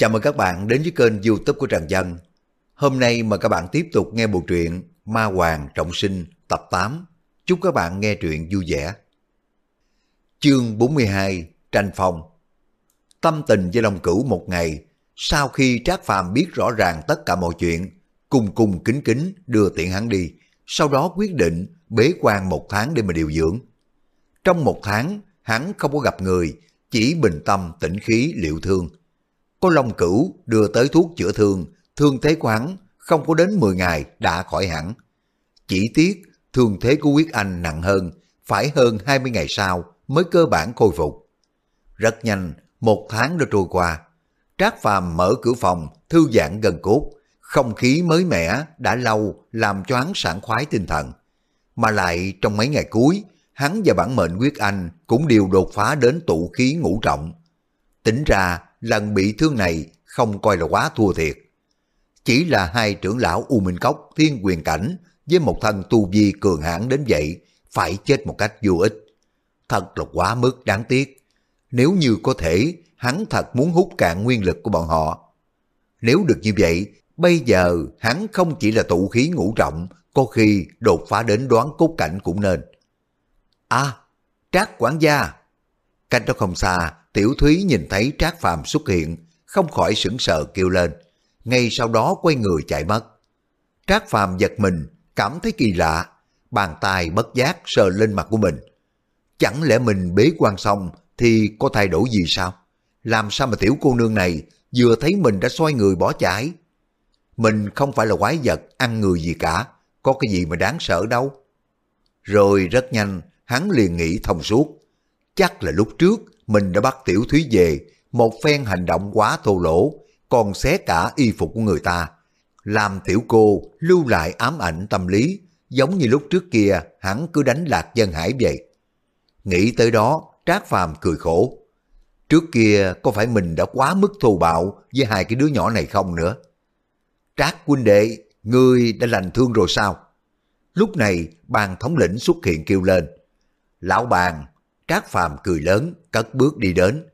Chào mừng các bạn đến với kênh youtube của Trần Dân. Hôm nay mời các bạn tiếp tục nghe bộ truyện Ma Hoàng Trọng Sinh tập 8. Chúc các bạn nghe truyện vui vẻ. Chương 42 Tranh Phong Tâm tình với Long Cửu một ngày, sau khi Trác Phàm biết rõ ràng tất cả mọi chuyện, cùng cùng kính kính đưa tiện hắn đi, sau đó quyết định bế quan một tháng để mà điều dưỡng. Trong một tháng, hắn không có gặp người, chỉ bình tâm tĩnh khí liệu thương. Có Long Cửu đưa tới thuốc chữa thương, thương thế của hắn không có đến 10 ngày đã khỏi hẳn. Chỉ tiếc thương thế của Quyết Anh nặng hơn, phải hơn 20 ngày sau mới cơ bản khôi phục. Rất nhanh, một tháng đã trôi qua. Trác Phàm mở cửa phòng, thư giãn gần cốt, không khí mới mẻ đã lâu làm cho hắn sảng khoái tinh thần. Mà lại trong mấy ngày cuối, hắn và bản mệnh Quyết Anh cũng đều đột phá đến tụ khí ngũ trọng. Tính ra, lần bị thương này không coi là quá thua thiệt. Chỉ là hai trưởng lão U Minh Cốc thiên quyền cảnh với một thân tu vi cường hãn đến vậy, phải chết một cách vô ích. Thật là quá mức đáng tiếc. Nếu như có thể, hắn thật muốn hút cạn nguyên lực của bọn họ. Nếu được như vậy, bây giờ hắn không chỉ là tụ khí ngũ trọng, có khi đột phá đến đoán cốt cảnh cũng nên. À, Trác quản gia. Cách đó không xa, Tiểu Thúy nhìn thấy Trác Phàm xuất hiện, không khỏi sững sờ kêu lên. Ngay sau đó quay người chạy mất. Trác Phàm giật mình, cảm thấy kỳ lạ, bàn tay bất giác sờ lên mặt của mình. Chẳng lẽ mình bế quan xong thì có thay đổi gì sao? Làm sao mà tiểu cô nương này vừa thấy mình đã xoay người bỏ chạy? Mình không phải là quái vật ăn người gì cả, có cái gì mà đáng sợ đâu. Rồi rất nhanh, hắn liền nghĩ thông suốt. Chắc là lúc trước mình đã bắt Tiểu Thúy về, một phen hành động quá thô lỗ, còn xé cả y phục của người ta. Làm tiểu cô lưu lại ám ảnh tâm lý, giống như lúc trước kia hắn cứ đánh lạc dân hải vậy. Nghĩ tới đó, Trác Phàm cười khổ. Trước kia có phải mình đã quá mức thô bạo với hai cái đứa nhỏ này không nữa? Trác huynh đệ, ngươi đã lành thương rồi sao? Lúc này, bàn thống lĩnh xuất hiện kêu lên. Lão bàn, Trác Phàm cười lớn, cất bước đi đến.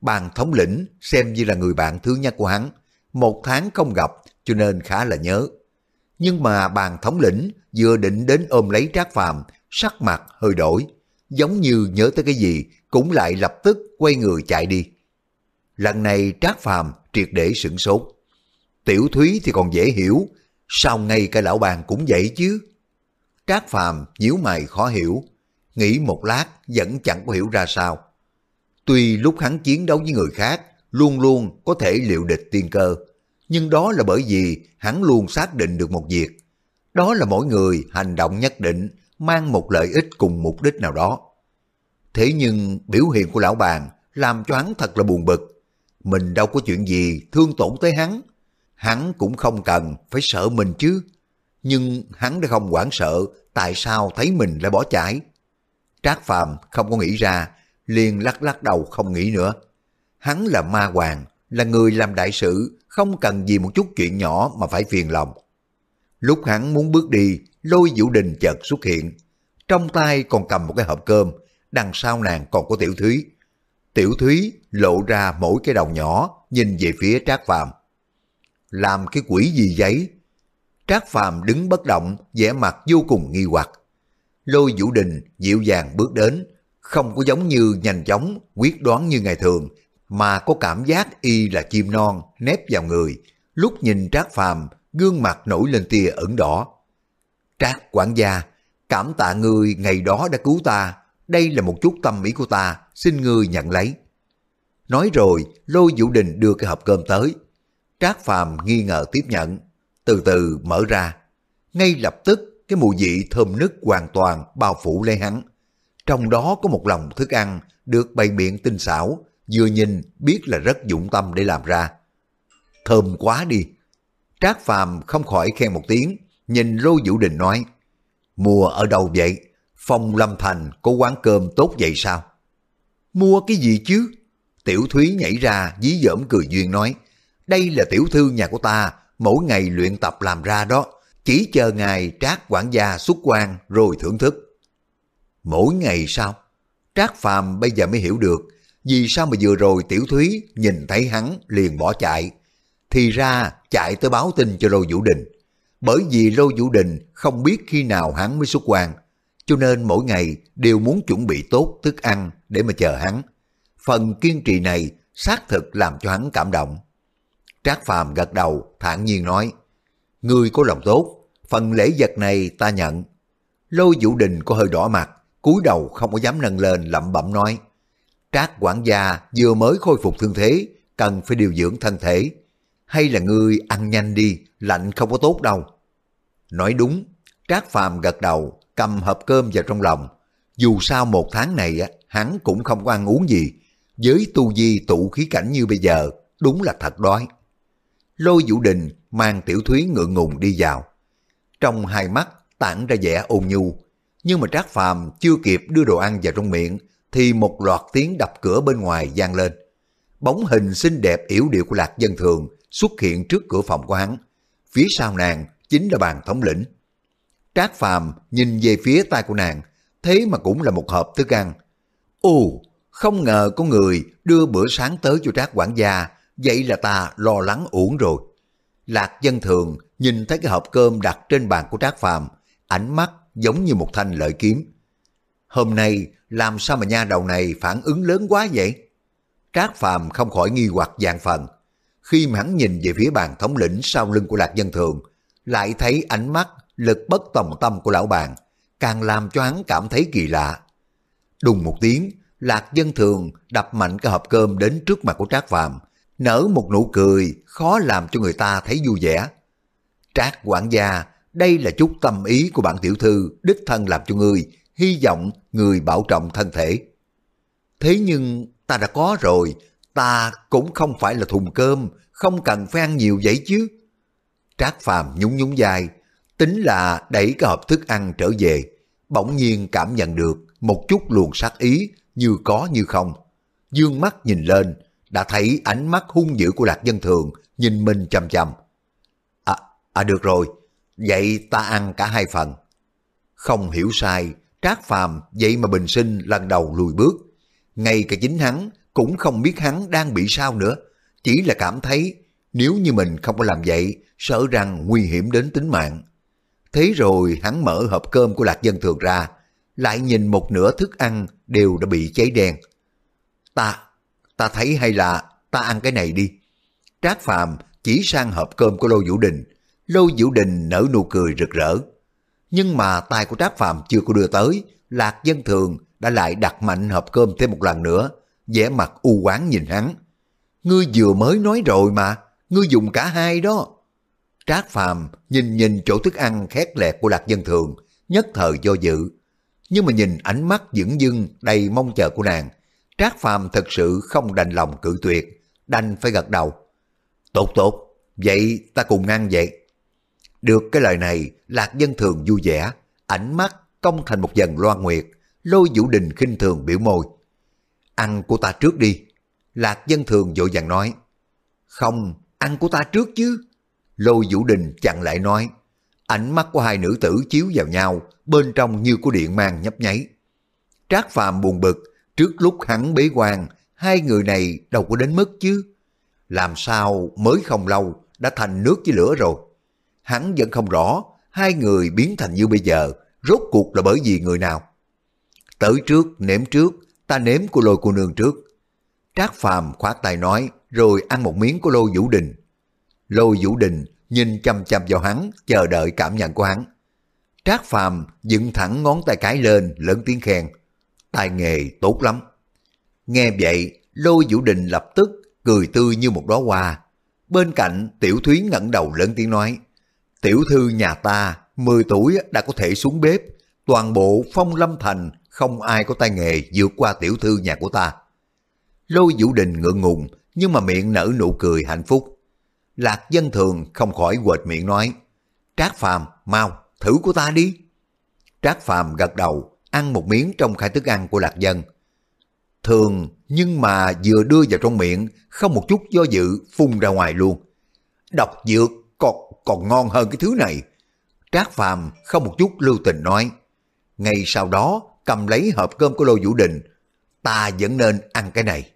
Bàn thống lĩnh xem như là người bạn thứ nhất của hắn. Một tháng không gặp cho nên khá là nhớ. Nhưng mà bàn thống lĩnh vừa định đến ôm lấy Trác Phàm sắc mặt hơi đổi. Giống như nhớ tới cái gì cũng lại lập tức quay người chạy đi. Lần này Trác Phàm triệt để sửng sốt. Tiểu Thúy thì còn dễ hiểu, sao ngay cái lão bàn cũng vậy chứ? Trác Phàm nhíu mày khó hiểu, nghĩ một lát vẫn chẳng có hiểu ra sao. Tuy lúc hắn chiến đấu với người khác, luôn luôn có thể liệu địch tiên cơ, nhưng đó là bởi vì hắn luôn xác định được một việc. Đó là mỗi người hành động nhất định mang một lợi ích cùng mục đích nào đó. Thế nhưng biểu hiện của lão bàn làm cho hắn thật là buồn bực. Mình đâu có chuyện gì thương tổn tới hắn. Hắn cũng không cần phải sợ mình chứ. Nhưng hắn đã không quản sợ tại sao thấy mình lại bỏ chạy. Trác Phàm không có nghĩ ra, liền lắc lắc đầu không nghĩ nữa. Hắn là ma hoàng, là người làm đại sự, không cần gì một chút chuyện nhỏ mà phải phiền lòng. Lúc hắn muốn bước đi, lôi vũ đình chợt xuất hiện. Trong tay còn cầm một cái hộp cơm, đằng sau nàng còn có tiểu thúy. Tiểu thúy lộ ra mỗi cái đầu nhỏ, nhìn về phía Trác Phàm. Làm cái quỷ gì giấy? Trác Phàm đứng bất động, vẻ mặt vô cùng nghi hoặc. Lôi Vũ Đình dịu dàng bước đến, không có giống như nhanh chóng, quyết đoán như ngày thường, mà có cảm giác y là chim non nép vào người. Lúc nhìn Trác Phàm, gương mặt nổi lên tia ẩn đỏ. Trác quản gia, cảm tạ người ngày đó đã cứu ta, đây là một chút tâm ý của ta, xin ngươi nhận lấy. Nói rồi, Lôi Vũ Đình đưa cái hộp cơm tới. Trác Phàm nghi ngờ tiếp nhận, từ từ mở ra. Ngay lập tức, cái mùi vị thơm nức hoàn toàn bao phủ lấy hắn. Trong đó có một lòng thức ăn được bày biện tinh xảo, vừa nhìn biết là rất dụng tâm để làm ra. Thơm quá đi. Trác Phàm không khỏi khen một tiếng, nhìn Lô Vũ Đình nói, mua ở đâu vậy? Phong Lâm Thành có quán cơm tốt vậy sao? Mua cái gì chứ? Tiểu Thúy nhảy ra dí dỏm cười duyên nói, đây là tiểu thư nhà của ta, mỗi ngày luyện tập làm ra đó, chỉ chờ ngài trác quản gia xuất quan rồi thưởng thức. Mỗi ngày sao? Trác Phàm bây giờ mới hiểu được, vì sao mà vừa rồi Tiểu Thúy nhìn thấy hắn liền bỏ chạy. Thì ra chạy tới báo tin cho Lô Vũ Đình. Bởi vì Lô Vũ Đình không biết khi nào hắn mới xuất quan, cho nên mỗi ngày đều muốn chuẩn bị tốt thức ăn để mà chờ hắn. Phần kiên trì này xác thực làm cho hắn cảm động. Trác Phàm gật đầu, thản nhiên nói, Ngươi có lòng tốt, phần lễ vật này ta nhận. lôi Vũ Đình có hơi đỏ mặt, cúi đầu không có dám nâng lên lẩm bẩm nói, Trác quản gia vừa mới khôi phục thương thế, cần phải điều dưỡng thân thể. Hay là ngươi ăn nhanh đi, lạnh không có tốt đâu. Nói đúng, Trác Phàm gật đầu, cầm hộp cơm vào trong lòng. Dù sao một tháng này hắn cũng không có ăn uống gì. Với tu di tụ khí cảnh như bây giờ, đúng là thật đói. Lôi Vũ Đình mang tiểu thúy ngượng ngùng đi vào. Trong hai mắt tản ra vẻ ôn nhu, nhưng mà Trác Phàm chưa kịp đưa đồ ăn vào trong miệng thì một loạt tiếng đập cửa bên ngoài vang lên. Bóng hình xinh đẹp yểu điệu của Lạc Dân Thường xuất hiện trước cửa phòng của hắn. Phía sau nàng chính là bàn thống lĩnh. Trác Phàm nhìn về phía tay của nàng, thế mà cũng là một hộp thức ăn. Ồ, không ngờ có người đưa bữa sáng tới cho Trác quản gia, vậy là ta lo lắng uổng rồi. Lạc dân thường nhìn thấy cái hộp cơm đặt trên bàn của Trác Phàm, ánh mắt giống như một thanh lợi kiếm. Hôm nay làm sao mà nha đầu này phản ứng lớn quá vậy? Trác Phàm không khỏi nghi hoặc dạng phần. Khi mà hắn nhìn về phía bàn thống lĩnh sau lưng của Lạc Dân Thường, lại thấy ánh mắt lực bất tòng tâm của lão bàn, càng làm cho hắn cảm thấy kỳ lạ. Đùng một tiếng, Lạc Dân Thường đập mạnh cái hộp cơm đến trước mặt của Trác Phàm, nở một nụ cười khó làm cho người ta thấy vui vẻ. Trác quản gia, đây là chút tâm ý của bản tiểu thư đích thân làm cho người, hy vọng người bảo trọng thân thể. Thế nhưng ta đã có rồi, ta cũng không phải là thùng cơm, không cần phải ăn nhiều vậy chứ. Trác Phàm nhún nhún dài, tính là đẩy cái hộp thức ăn trở về, bỗng nhiên cảm nhận được một chút luồng sát ý như có như không. Dương mắt nhìn lên, đã thấy ánh mắt hung dữ của Lạc Dân Thường nhìn mình chầm chầm. À, à được rồi, vậy ta ăn cả hai phần. Không hiểu sai, Trác Phàm vậy mà bình sinh lần đầu lùi bước. Ngay cả chính hắn cũng không biết hắn đang bị sao nữa, chỉ là cảm thấy nếu như mình không có làm vậy, sợ rằng nguy hiểm đến tính mạng. Thế rồi hắn mở hộp cơm của Lạc Dân Thường ra, lại nhìn một nửa thức ăn đều đã bị cháy đen. Ta, ta thấy hay là ta ăn cái này đi. Trác Phàm chỉ sang hộp cơm của Lô Vũ Đình. Lô Vũ Đình nở nụ cười rực rỡ. Nhưng mà tay của Trác Phàm chưa có đưa tới, Lạc Dân Thường đã lại đặt mạnh hộp cơm thêm một lần nữa, vẻ mặt u quán nhìn hắn. Ngươi vừa mới nói rồi mà, ngươi dùng cả hai đó. Trác Phàm nhìn nhìn chỗ thức ăn khét lẹt của Lạc Dân Thường, nhất thời do dự. Nhưng mà nhìn ánh mắt dững dưng đầy mong chờ của nàng, Trác Phàm thật sự không đành lòng cự tuyệt, đành phải gật đầu. Tốt tốt, vậy ta cùng ăn vậy. Được cái lời này, Lạc Dân Thường vui vẻ, ánh mắt công thành một dần loan nguyệt, lôi vũ đình khinh thường biểu môi. Ăn của ta trước đi. Lạc Dân Thường vội vàng nói. Không, ăn của ta trước chứ. Lôi Vũ Đình chặn lại nói. Ánh mắt của hai nữ tử chiếu vào nhau, bên trong như có điện mang nhấp nháy. Trác Phàm buồn bực, trước lúc hắn bế quan, hai người này đâu có đến mức chứ. Làm sao mới không lâu đã thành nước với lửa rồi. Hắn vẫn không rõ hai người biến thành như bây giờ, rốt cuộc là bởi vì người nào. Tới trước, nếm trước, ta nếm của lôi cô nương trước. Trác Phàm khoát tay nói, rồi ăn một miếng của lôi Vũ Đình. lôi Vũ Đình nhìn chăm chăm vào hắn, chờ đợi cảm nhận của hắn. Trác Phàm dựng thẳng ngón tay cái lên, lớn tiếng khen. Tài nghề tốt lắm. Nghe vậy, Lô Vũ Đình lập tức cười tươi như một đóa hoa. Bên cạnh, Tiểu Thúy ngẩng đầu lớn tiếng nói. Tiểu thư nhà ta, 10 tuổi đã có thể xuống bếp. Toàn bộ phong lâm thành, không ai có tay nghề vượt qua tiểu thư nhà của ta. Lô Vũ Đình ngượng ngùng, nhưng mà miệng nở nụ cười hạnh phúc. Lạc dân thường không khỏi quệt miệng nói, Trác Phàm mau, thử của ta đi. Trác Phàm gật đầu, ăn một miếng trong khai thức ăn của Lạc dân. Thường, nhưng mà vừa đưa vào trong miệng, không một chút do dự, phun ra ngoài luôn. Độc dược còn, còn ngon hơn cái thứ này. Trác Phàm không một chút lưu tình nói. Ngay sau đó, cầm lấy hộp cơm của Lô Vũ Đình, ta vẫn nên ăn cái này.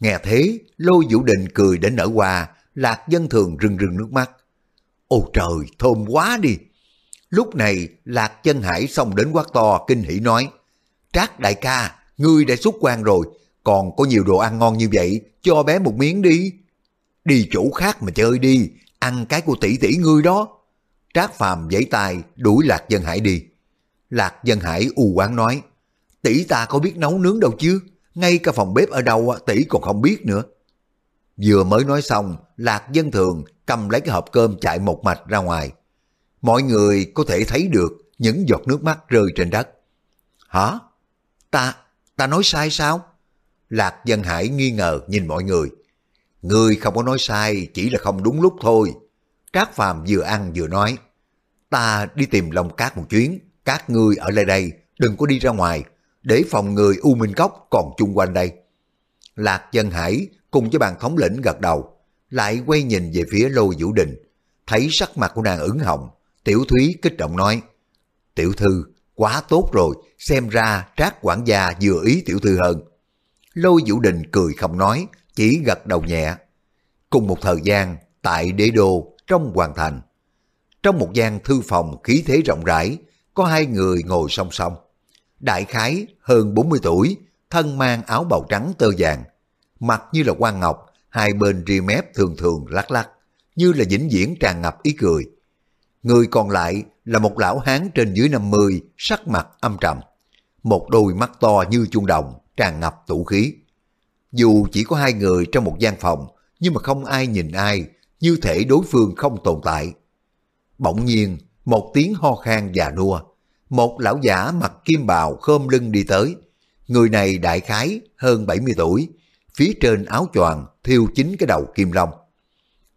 Nghe thế, Lô Vũ Đình cười đến nở hoa, Lạc Dân Thường rưng rưng nước mắt. Ôi trời, thơm quá đi! Lúc này, Lạc Chân Hải xong đến quát to, kinh hỉ nói, Trác đại ca, ngươi đã xuất quan rồi, còn có nhiều đồ ăn ngon như vậy, cho bé một miếng đi. Đi chỗ khác mà chơi đi, ăn cái của tỷ tỷ ngươi đó. Trác Phàm giãy tay đuổi Lạc Dân Hải đi. Lạc Dân Hải u quán nói, tỷ ta có biết nấu nướng đâu chứ, ngay cả phòng bếp ở đâu tỷ còn không biết nữa. Vừa mới nói xong, Lạc Dân Thường cầm lấy cái hộp cơm chạy một mạch ra ngoài. Mọi người có thể thấy được những giọt nước mắt rơi trên đất. Hả? Ta, ta nói sai sao? Lạc Dân Hải nghi ngờ nhìn mọi người. Người không có nói sai, chỉ là không đúng lúc thôi. Trác Phàm vừa ăn vừa nói. Ta đi tìm Long Cát một chuyến, các ngươi ở lại đây, đừng có đi ra ngoài, để phòng người U Minh Cốc còn chung quanh đây. Lạc Dân Hải cùng với bàn thống lĩnh gật đầu, lại quay nhìn về phía Lô Vũ Đình, thấy sắc mặt của nàng ửng hồng, Tiểu Thúy kích động nói, Tiểu Thư, quá tốt rồi, xem ra trác quản gia vừa ý Tiểu Thư hơn. Lôi Vũ Đình cười không nói, chỉ gật đầu nhẹ. Cùng một thời gian, tại đế đô, trong hoàng thành. Trong một gian thư phòng khí thế rộng rãi, có hai người ngồi song song. Đại khái hơn 40 tuổi, thân mang áo bào trắng tơ vàng, mặt như là quan ngọc, hai bên ria mép thường thường lắc lắc, như là vĩnh viễn tràn ngập ý cười. Người còn lại là một lão hán trên dưới 50, sắc mặt âm trầm. Một đôi mắt to như chuông đồng, tràn ngập tủ khí. Dù chỉ có hai người trong một gian phòng, nhưng mà không ai nhìn ai, như thể đối phương không tồn tại. Bỗng nhiên, một tiếng ho khan già nua, một lão giả mặc kim bào khom lưng đi tới. Người này đại khái hơn 70 tuổi, phía trên áo choàng thiêu chính cái đầu kim long.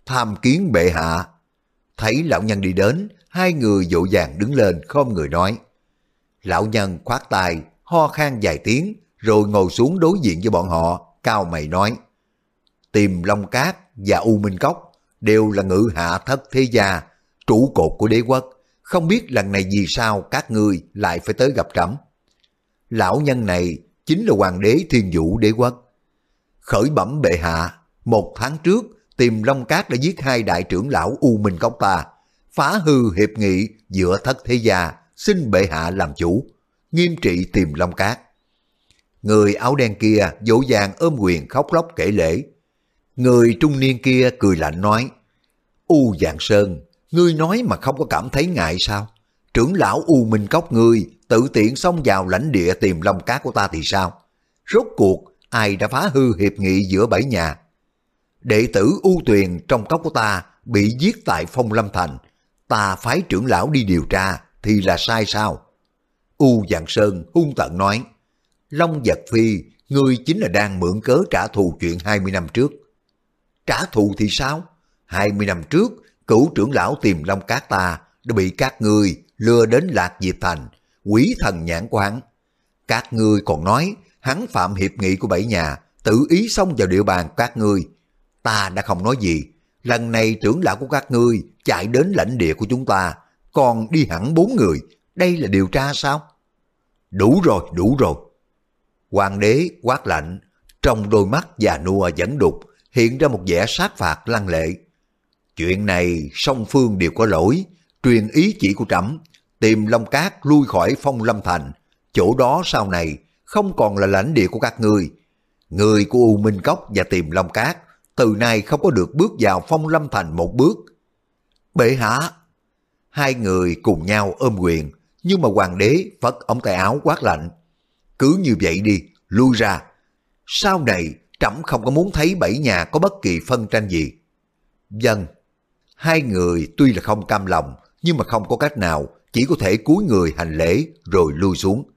Tham kiến bệ hạ. Thấy lão nhân đi đến, hai người dỗ dàng đứng lên không người nói. Lão nhân khoát tay, ho khan vài tiếng, rồi ngồi xuống đối diện với bọn họ, cao mày nói. Tìm Long Cát và U Minh Cốc đều là ngự hạ thất thế gia, trụ cột của đế quốc. Không biết lần này vì sao các ngươi lại phải tới gặp trẫm Lão nhân này chính là hoàng đế thiên vũ đế quốc. Khởi bẩm bệ hạ, một tháng trước tìm Long Cát đã giết hai đại trưởng lão U Minh Cốc ta, phá hư hiệp nghị giữa thất thế gia, xin bệ hạ làm chủ, nghiêm trị tìm Long Cát. Người áo đen kia dỗ dàng ôm quyền khóc lóc kể lễ. Người trung niên kia cười lạnh nói, U Dạng Sơn, ngươi nói mà không có cảm thấy ngại sao? Trưởng lão U Minh Cốc ngươi tự tiện xông vào lãnh địa tìm long cát của ta thì sao? Rốt cuộc, ai đã phá hư hiệp nghị giữa bảy nhà? Đệ tử U Tuyền trong cốc của ta bị giết tại Phong Lâm Thành. Ta phái trưởng lão đi điều tra thì là sai sao? U Dạng Sơn hung tận nói, Long Giật Phi, ngươi chính là đang mượn cớ trả thù chuyện 20 năm trước. Trả thù thì sao? 20 năm trước, cửu trưởng lão tìm Long Cát ta đã bị các ngươi lừa đến Lạc Diệp Thành, quỷ thần nhãn quán. Các ngươi còn nói hắn phạm hiệp nghị của bảy nhà, tự ý xông vào địa bàn các ngươi. Ta đã không nói gì, lần này trưởng lão của các ngươi chạy đến lãnh địa của chúng ta, còn đi hẳn bốn người, đây là điều tra sao? Đủ rồi, đủ rồi. Hoàng đế quát lạnh, trong đôi mắt già nua vẫn đục, hiện ra một vẻ sát phạt lăng lệ. Chuyện này song phương đều có lỗi, truyền ý chỉ của trẫm tìm Long Cát lui khỏi phong lâm thành, chỗ đó sau này không còn là lãnh địa của các ngươi. Người của U Minh Cốc và tìm Long Cát từ nay không có được bước vào phong lâm thành một bước. Bệ hạ! Hai người cùng nhau ôm quyền, nhưng mà hoàng đế phất ống tay áo quát lạnh. Cứ như vậy đi, lui ra. Sau này, trẫm không có muốn thấy bảy nhà có bất kỳ phân tranh gì. Dân, hai người tuy là không cam lòng, nhưng mà không có cách nào, chỉ có thể cúi người hành lễ rồi lui xuống.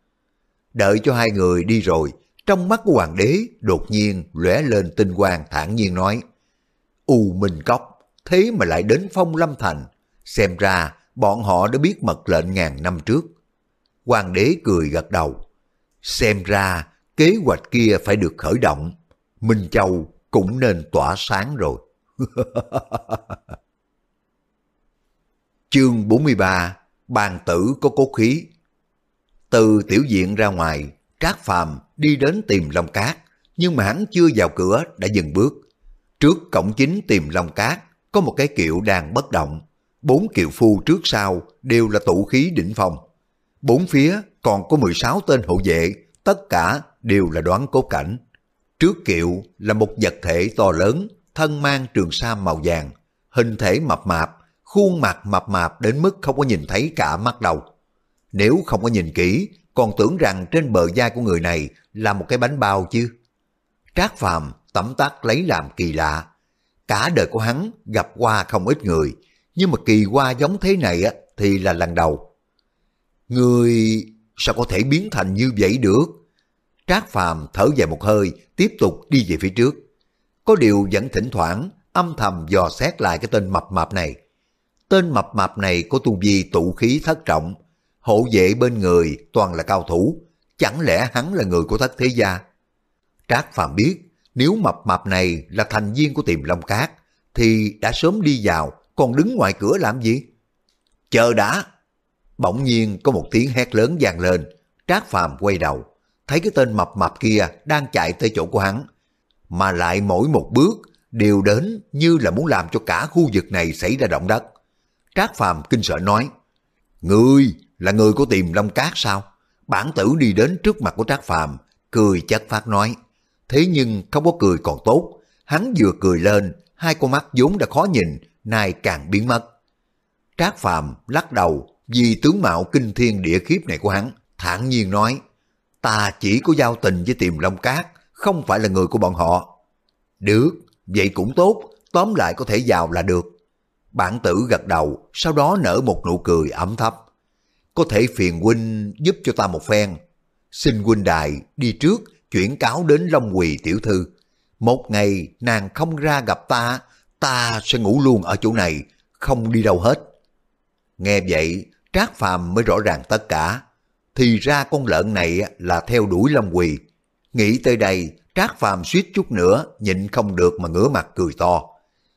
Đợi cho hai người đi rồi, trong mắt của hoàng đế đột nhiên lóe lên tinh quang thản nhiên nói U Minh Cốc, thế mà lại đến phong lâm thành, xem ra bọn họ đã biết mật lệnh ngàn năm trước. Hoàng đế cười gật đầu, xem ra kế hoạch kia phải được khởi động, Minh Châu cũng nên tỏa sáng rồi. Chương 43 Bàn tử có cốt khí Từ tiểu diện ra ngoài, Trác Phàm đi đến tìm Long Cát, nhưng mà hắn chưa vào cửa đã dừng bước. Trước cổng chính tìm Long Cát, có một cái kiệu đang bất động. Bốn kiệu phu trước sau đều là tụ khí đỉnh phong. Bốn phía còn có 16 tên hộ vệ, tất cả đều là đoán cốt cảnh. Trước kiệu là một vật thể to lớn, thân mang trường sa màu vàng, hình thể mập mạp, khuôn mặt mập mạp đến mức không có nhìn thấy cả mắt đầu. Nếu không có nhìn kỹ, còn tưởng rằng trên bờ vai của người này là một cái bánh bao chứ. Trác Phàm tẩm tắt lấy làm kỳ lạ. Cả đời của hắn gặp qua không ít người, nhưng mà kỳ qua giống thế này á thì là lần đầu. Người sao có thể biến thành như vậy được? Trác Phàm thở dài một hơi, tiếp tục đi về phía trước. Có điều vẫn thỉnh thoảng âm thầm dò xét lại cái tên mập mạp này. Tên mập mạp này có tu vi tụ khí thất trọng, hộ vệ bên người toàn là cao thủ, chẳng lẽ hắn là người của thất thế gia? Trác phạm biết, nếu mập mạp này là thành viên của tiềm long cát, thì đã sớm đi vào, còn đứng ngoài cửa làm gì? Chờ đã! Bỗng nhiên có một tiếng hét lớn vang lên, Trác phạm quay đầu, thấy cái tên mập mạp kia đang chạy tới chỗ của hắn, mà lại mỗi một bước đều đến như là muốn làm cho cả khu vực này xảy ra động đất. Trác Phàm kinh sợ nói, Ngươi là người của tìm Long Cát sao? Bản tử đi đến trước mặt của Trác Phàm cười chất phát nói, thế nhưng không có cười còn tốt, hắn vừa cười lên, hai con mắt vốn đã khó nhìn, nay càng biến mất. Trác Phàm lắc đầu vì tướng mạo kinh thiên địa khiếp này của hắn, thản nhiên nói, ta chỉ có giao tình với tìm Long Cát, không phải là người của bọn họ. Được, vậy cũng tốt, tóm lại có thể vào là được. Bản tử gật đầu, sau đó nở một nụ cười ấm thấp. Có thể phiền huynh giúp cho ta một phen. Xin huynh đài đi trước, chuyển cáo đến Long Quỳ tiểu thư. Một ngày nàng không ra gặp ta, ta sẽ ngủ luôn ở chỗ này, không đi đâu hết. Nghe vậy, Trác Phàm mới rõ ràng tất cả. Thì ra con lợn này là theo đuổi Long Quỳ. Nghĩ tới đây, Trác Phàm suýt chút nữa, nhịn không được mà ngửa mặt cười to.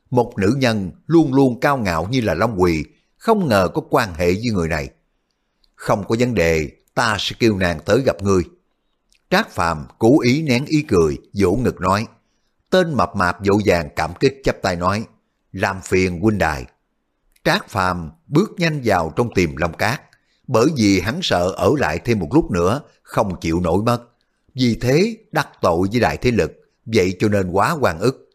Một nữ nhân luôn luôn cao ngạo như là Long Quỳ, không ngờ có quan hệ với người này. Không có vấn đề, ta sẽ kêu nàng tới gặp ngươi. Trác Phàm cố ý nén ý cười, vỗ ngực nói. Tên mập mạp dỗ dàng cảm kích chắp tay nói, làm phiền huynh đài. Trác Phàm bước nhanh vào trong tìm Long Cát, bởi vì hắn sợ ở lại thêm một lúc nữa, không chịu nổi mất. Vì thế đắc tội với đại thế lực, vậy cho nên quá quan ức.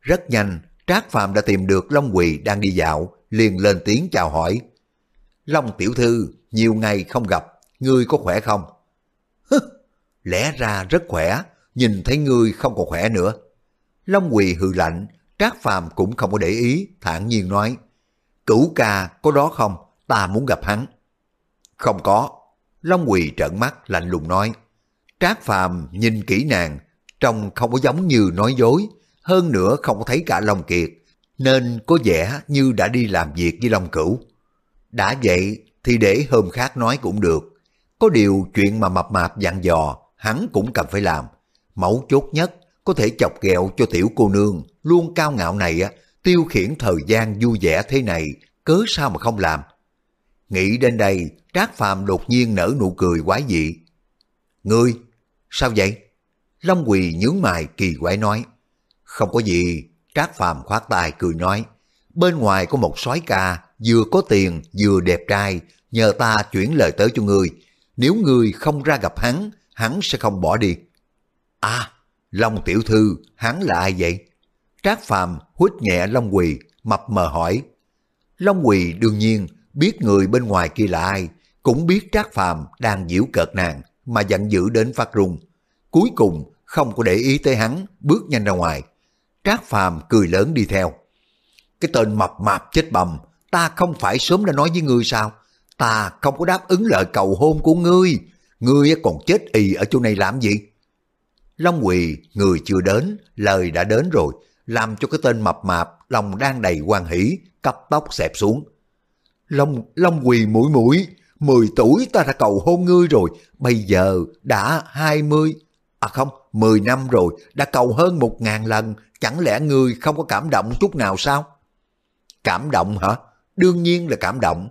Rất nhanh, Trác Phàm đã tìm được Long Quỳ đang đi dạo, liền lên tiếng chào hỏi. Long tiểu thư, nhiều ngày không gặp, ngươi có khỏe không? Hứ, lẽ ra rất khỏe, nhìn thấy ngươi không còn khỏe nữa. Long Quỳ hừ lạnh, Trác Phàm cũng không có để ý, thản nhiên nói. Cửu ca có đó không? Ta muốn gặp hắn. Không có. Long Quỳ trợn mắt lạnh lùng nói. Trác Phàm nhìn kỹ nàng, trông không có giống như nói dối, hơn nữa không có thấy cả Long Kiệt, nên có vẻ như đã đi làm việc với Long Cửu. Đã vậy thì để hôm khác nói cũng được. Có điều chuyện mà mập mạp dặn dò, hắn cũng cần phải làm. Mẫu chốt nhất có thể chọc ghẹo cho tiểu cô nương luôn cao ngạo này á, tiêu khiển thời gian vui vẻ thế này, cớ sao mà không làm. Nghĩ đến đây, Trác Phàm đột nhiên nở nụ cười quái dị. Ngươi, sao vậy? Long Quỳ nhướng mày kỳ quái nói. Không có gì, Trác Phàm khoát tay cười nói. Bên ngoài có một sói ca, vừa có tiền vừa đẹp trai, nhờ ta chuyển lời tới cho ngươi. Nếu ngươi không ra gặp hắn, hắn sẽ không bỏ đi. À, Long tiểu thư, hắn là ai vậy? Trác Phàm hút nhẹ Long Quỳ, mập mờ hỏi. Long Quỳ đương nhiên biết người bên ngoài kia là ai, cũng biết Trác Phàm đang giễu cợt nàng mà giận dữ đến phát run. Cuối cùng không có để ý tới hắn, bước nhanh ra ngoài. Trác Phàm cười lớn đi theo. Cái tên mập mạp chết bầm, ta không phải sớm đã nói với ngươi sao? Ta không có đáp ứng lời cầu hôn của ngươi, ngươi còn chết y ở chỗ này làm gì? Long Quỳ, người chưa đến, lời đã đến rồi, làm cho cái tên mập mạp lòng đang đầy quan hỷ, cấp tóc xẹp xuống. Long, Long Quỳ mũi mũi, 10 tuổi ta đã cầu hôn ngươi rồi, bây giờ đã 20, à không, 10 năm rồi, đã cầu hơn một ngàn lần, chẳng lẽ ngươi không có cảm động chút nào sao? Cảm động hả? Đương nhiên là cảm động.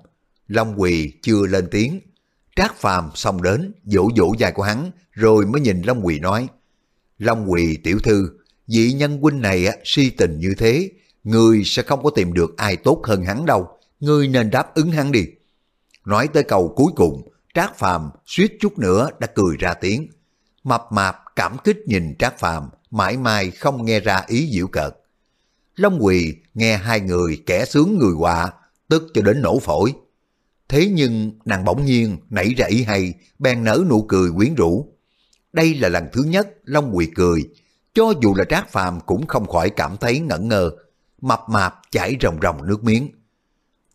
Long Quỳ chưa lên tiếng. Trác Phàm xong đến, vỗ vỗ dài của hắn, rồi mới nhìn Long Quỳ nói, Long quỳ tiểu thư, vị nhân huynh này á, si tình như thế, ngươi sẽ không có tìm được ai tốt hơn hắn đâu, ngươi nên đáp ứng hắn đi. Nói tới câu cuối cùng, Trác Phàm suýt chút nữa đã cười ra tiếng. Mập mạp cảm kích nhìn Trác Phàm mãi mãi không nghe ra ý diễu cợt. Long Quỳ nghe hai người kẻ sướng người họa, tức cho đến nổ phổi. Thế nhưng nàng bỗng nhiên nảy ra ý hay, bèn nở nụ cười quyến rũ. Đây là lần thứ nhất Long Quỳ cười, cho dù là Trác Phàm cũng không khỏi cảm thấy ngẩn ngơ, mập mạp chảy ròng ròng nước miếng.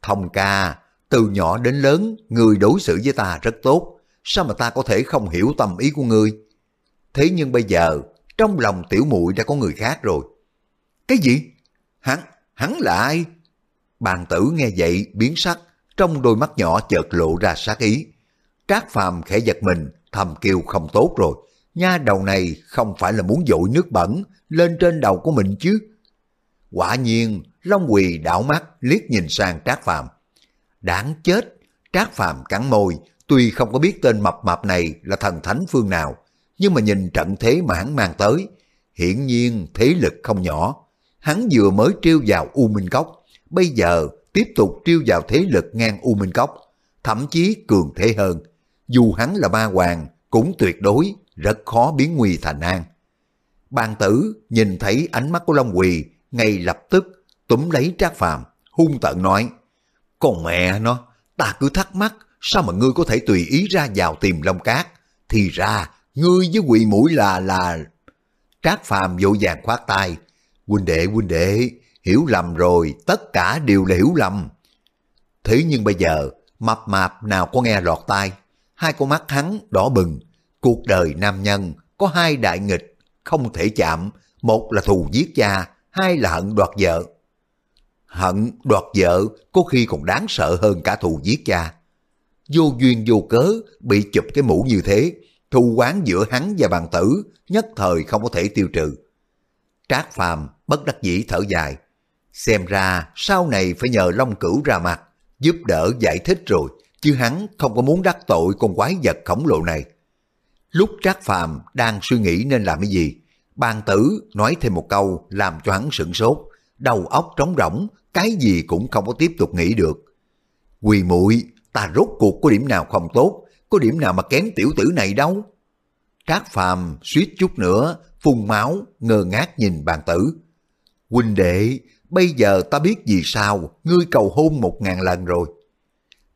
Thông ca, từ nhỏ đến lớn, người đối xử với ta rất tốt, sao mà ta có thể không hiểu tâm ý của ngươi? Thế nhưng bây giờ, trong lòng tiểu muội đã có người khác rồi. Cái gì? Hắn, hắn là ai? Bàn tử nghe vậy biến sắc, trong đôi mắt nhỏ chợt lộ ra sát ý. Trác phàm khẽ giật mình, thầm kêu không tốt rồi. Nha đầu này không phải là muốn dội nước bẩn lên trên đầu của mình chứ. Quả nhiên, Long Quỳ đảo mắt liếc nhìn sang Trác Phàm. Đáng chết, Trác Phàm cắn môi, tuy không có biết tên mập mạp này là thần thánh phương nào, nhưng mà nhìn trận thế mà hắn mang tới, hiển nhiên thế lực không nhỏ. Hắn vừa mới trêu vào U Minh Cốc, bây giờ tiếp tục triêu vào thế lực ngang U Minh Cốc, thậm chí cường thế hơn. Dù hắn là ma hoàng, cũng tuyệt đối rất khó biến nguy thành an. Bàn tử nhìn thấy ánh mắt của Long Quỳ, ngay lập tức túm lấy Trác Phàm hung tợn nói, Con mẹ nó, ta cứ thắc mắc, sao mà ngươi có thể tùy ý ra vào tìm Long Cát? Thì ra, ngươi với quỷ mũi là là... Trác Phàm vội vàng khoát tay, huynh đệ huynh đệ, hiểu lầm rồi, tất cả đều là hiểu lầm. Thế nhưng bây giờ, mập mạp nào có nghe lọt tai, hai con mắt hắn đỏ bừng, cuộc đời nam nhân có hai đại nghịch, không thể chạm, một là thù giết cha, hai là hận đoạt vợ. Hận đoạt vợ có khi còn đáng sợ hơn cả thù giết cha. Vô duyên vô cớ bị chụp cái mũ như thế, thù quán giữa hắn và bàn tử nhất thời không có thể tiêu trừ. Trác Phàm bất đắc dĩ thở dài. Xem ra sau này phải nhờ Long Cửu ra mặt, giúp đỡ giải thích rồi, chứ hắn không có muốn đắc tội con quái vật khổng lồ này. Lúc Trác Phàm đang suy nghĩ nên làm cái gì, bàn tử nói thêm một câu làm cho hắn sửng sốt, đầu óc trống rỗng, cái gì cũng không có tiếp tục nghĩ được. Quỳ muội ta rốt cuộc có điểm nào không tốt, có điểm nào mà kém tiểu tử này đâu. Trác Phàm suýt chút nữa, phun máu, ngơ ngác nhìn bàn tử. Huynh đệ, bây giờ ta biết vì sao ngươi cầu hôn một ngàn lần rồi.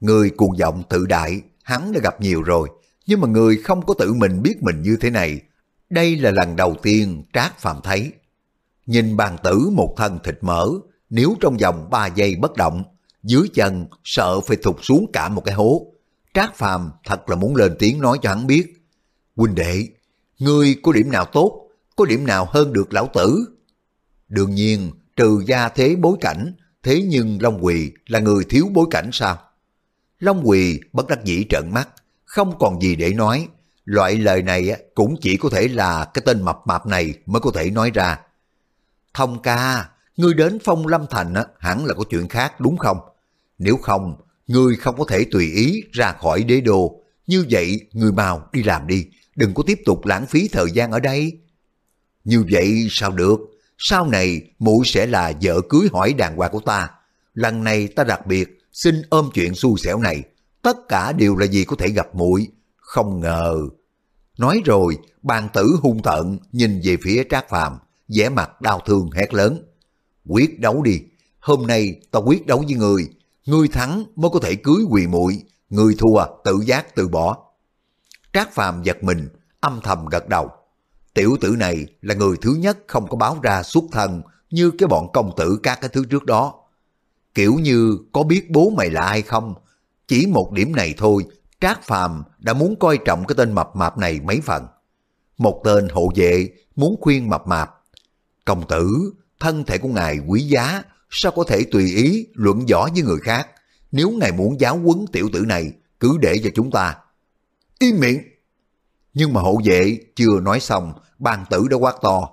Người cuồng vọng tự đại, hắn đã gặp nhiều rồi, nhưng mà người không có tự mình biết mình như thế này. Đây là lần đầu tiên Trác Phàm thấy. Nhìn bàn tử một thân thịt mỡ, nếu trong vòng 3 giây bất động, dưới chân sợ phải thụt xuống cả một cái hố. Trác Phàm thật là muốn lên tiếng nói cho hắn biết. Huynh đệ, ngươi có điểm nào tốt, có điểm nào hơn được lão tử? Đương nhiên, trừ gia thế bối cảnh, thế nhưng Long Quỳ là người thiếu bối cảnh sao? Long Quỳ bất đắc dĩ trợn mắt, không còn gì để nói. Loại lời này cũng chỉ có thể là cái tên mập mạp này mới có thể nói ra. Thông ca, ngươi đến Phong Lâm Thành hẳn là có chuyện khác đúng không? Nếu không, ngươi không có thể tùy ý ra khỏi đế đô. Như vậy, ngươi mau đi làm đi, đừng có tiếp tục lãng phí thời gian ở đây. Như vậy sao được? Sau này muội sẽ là vợ cưới hỏi đàng hoàng của ta. Lần này ta đặc biệt xin ôm chuyện xui xẻo này. Tất cả đều là gì có thể gặp muội Không ngờ. Nói rồi, bàn tử hung tận nhìn về phía Trác Phàm vẻ mặt đau thương hét lớn. Quyết đấu đi, hôm nay ta quyết đấu với người, người thắng mới có thể cưới quỳ muội người thua tự giác từ bỏ. Trác Phàm giật mình, âm thầm gật đầu. Tiểu tử này là người thứ nhất không có báo ra xuất thân như cái bọn công tử các cái thứ trước đó. Kiểu như có biết bố mày là ai không? Chỉ một điểm này thôi, Trác Phàm đã muốn coi trọng cái tên mập mạp này mấy phần. Một tên hộ vệ muốn khuyên mập mạp. Công tử, thân thể của ngài quý giá, sao có thể tùy ý luận võ với người khác? Nếu ngài muốn giáo huấn tiểu tử này, cứ để cho chúng ta. Im miệng! Nhưng mà hộ vệ chưa nói xong, bàn tử đã quát to.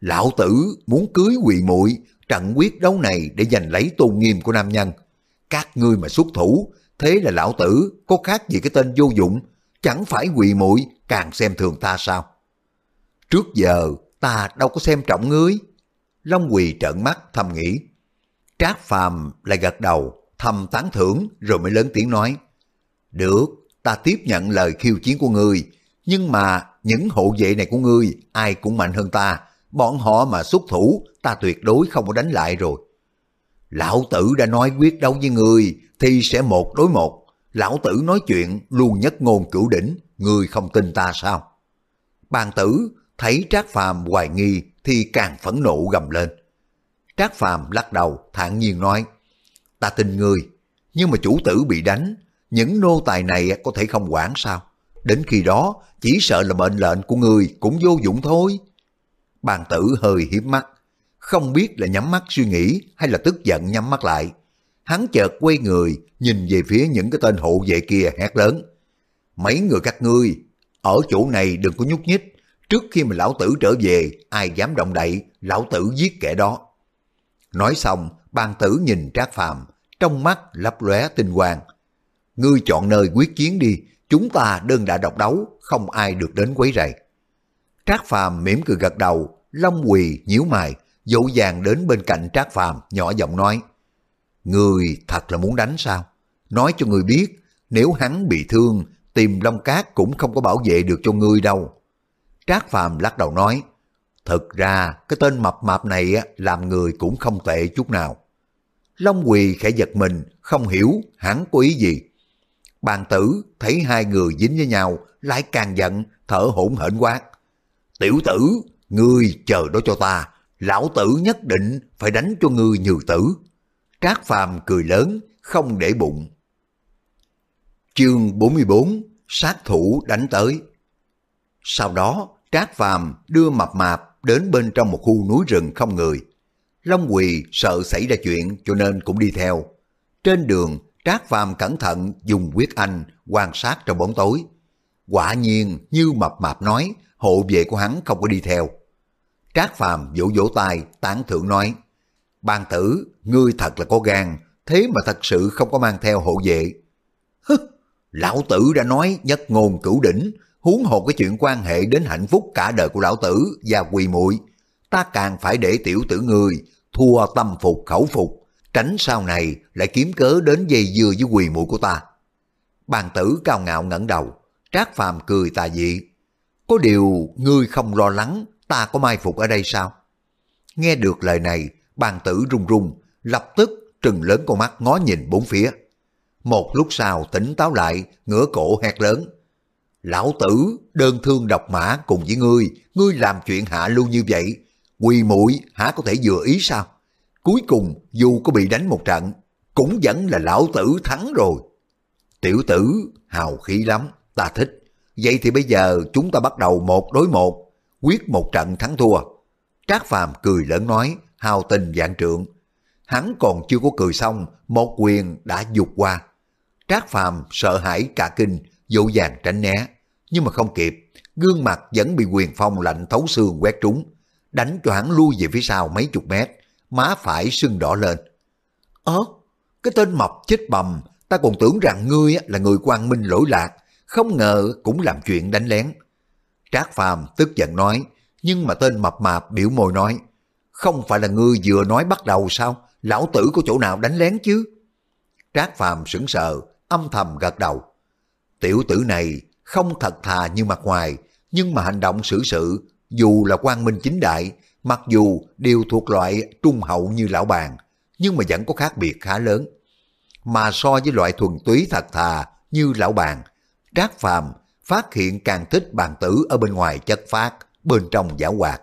Lão tử muốn cưới quỳ muội trận quyết đấu này để giành lấy tôn nghiêm của nam nhân. Các ngươi mà xuất thủ, thế là lão tử có khác gì cái tên vô dụng, chẳng phải quỳ muội càng xem thường ta sao? Trước giờ ta đâu có xem trọng ngươi. Long Quỳ trợn mắt thầm nghĩ. Trác Phàm lại gật đầu, thầm tán thưởng rồi mới lớn tiếng nói. Được, ta tiếp nhận lời khiêu chiến của ngươi, nhưng mà những hộ vệ này của ngươi ai cũng mạnh hơn ta, bọn họ mà xuất thủ ta tuyệt đối không có đánh lại rồi. Lão tử đã nói quyết đấu với ngươi thì sẽ một đối một. Lão tử nói chuyện luôn nhất ngôn cửu đỉnh, ngươi không tin ta sao? Bàn tử thấy Trác Phàm hoài nghi thì càng phẫn nộ gầm lên. Trác Phàm lắc đầu thản nhiên nói, ta tin ngươi, nhưng mà chủ tử bị đánh, những nô tài này có thể không quản sao? Đến khi đó, chỉ sợ là mệnh lệnh của người cũng vô dụng thôi. Bàn tử hơi hiếp mắt, không biết là nhắm mắt suy nghĩ hay là tức giận nhắm mắt lại. Hắn chợt quay người, nhìn về phía những cái tên hộ vệ kia hét lớn. Mấy người các ngươi, ở chỗ này đừng có nhúc nhích, trước khi mà lão tử trở về, ai dám động đậy, lão tử giết kẻ đó. Nói xong, bàn tử nhìn Trác Phàm trong mắt lấp lóe tinh quang. Ngươi chọn nơi quyết chiến đi, chúng ta đơn đã độc đấu, không ai được đến quấy rầy. Trác Phàm mỉm cười gật đầu, Long Quỳ nhíu mày, dỗ dàng đến bên cạnh Trác Phàm nhỏ giọng nói: người thật là muốn đánh sao? Nói cho người biết, nếu hắn bị thương, tìm Long Cát cũng không có bảo vệ được cho ngươi đâu." Trác Phàm lắc đầu nói: Thực ra, cái tên mập mạp này làm người cũng không tệ chút nào. Long Quỳ khẽ giật mình, không hiểu hắn có ý gì. Bàn tử thấy hai người dính với nhau, lại càng giận, thở hổn hển quát. Tiểu tử, ngươi chờ đó cho ta, lão tử nhất định phải đánh cho ngươi nhừ tử. Trác Phàm cười lớn, không để bụng. Chương 44 Sát thủ đánh tới Sau đó, Trác Phàm đưa mập mạp đến bên trong một khu núi rừng không người. Long Quỳ sợ xảy ra chuyện cho nên cũng đi theo. Trên đường, Trác Phàm cẩn thận dùng quyết anh quan sát trong bóng tối. Quả nhiên như mập mạp nói, hộ vệ của hắn không có đi theo. Trác Phàm vỗ vỗ tay, tán thưởng nói, Ban tử, ngươi thật là có gan, thế mà thật sự không có mang theo hộ vệ. Hứ, lão tử đã nói nhất ngôn cửu đỉnh, huống hồ cái chuyện quan hệ đến hạnh phúc cả đời của lão tử và quỳ muội ta càng phải để tiểu tử người thua tâm phục khẩu phục, tránh sau này lại kiếm cớ đến dây dưa với quỳ mũi của ta. Bàn tử cao ngạo ngẩng đầu, trác phàm cười tà dị. Có điều ngươi không lo lắng ta có mai phục ở đây sao? Nghe được lời này, bàn tử run run, lập tức trừng lớn con mắt ngó nhìn bốn phía. Một lúc sau tỉnh táo lại, ngửa cổ hét lớn. Lão tử đơn thương độc mã cùng với ngươi, ngươi làm chuyện hạ lưu như vậy, quỳ mũi hả có thể vừa ý sao? Cuối cùng dù có bị đánh một trận, cũng vẫn là lão tử thắng rồi. Tiểu tử hào khí lắm, ta thích. Vậy thì bây giờ chúng ta bắt đầu một đối một, quyết một trận thắng thua. Trác Phàm cười lớn nói, hào tình dạng trượng. Hắn còn chưa có cười xong, một quyền đã dục qua. Trác Phàm sợ hãi cả kinh, dỗ dàng tránh né nhưng mà không kịp, gương mặt vẫn bị quyền phong lạnh thấu xương quét trúng, đánh cho hắn lui về phía sau mấy chục mét, má phải sưng đỏ lên. Ơ, cái tên mập chết bầm, ta còn tưởng rằng ngươi là người quang minh lỗi lạc, không ngờ cũng làm chuyện đánh lén. Trác Phàm tức giận nói, nhưng mà tên mập mạp biểu môi nói, không phải là ngươi vừa nói bắt đầu sao, lão tử có chỗ nào đánh lén chứ? Trác Phàm sững sờ, âm thầm gật đầu. Tiểu tử này không thật thà như mặt ngoài, nhưng mà hành động xử sự, dù là quan minh chính đại, mặc dù đều thuộc loại trung hậu như lão bàn, nhưng mà vẫn có khác biệt khá lớn. Mà so với loại thuần túy thật thà như lão bàn, Trác Phàm phát hiện càng thích bàn tử ở bên ngoài chất phát, bên trong giả hoạt.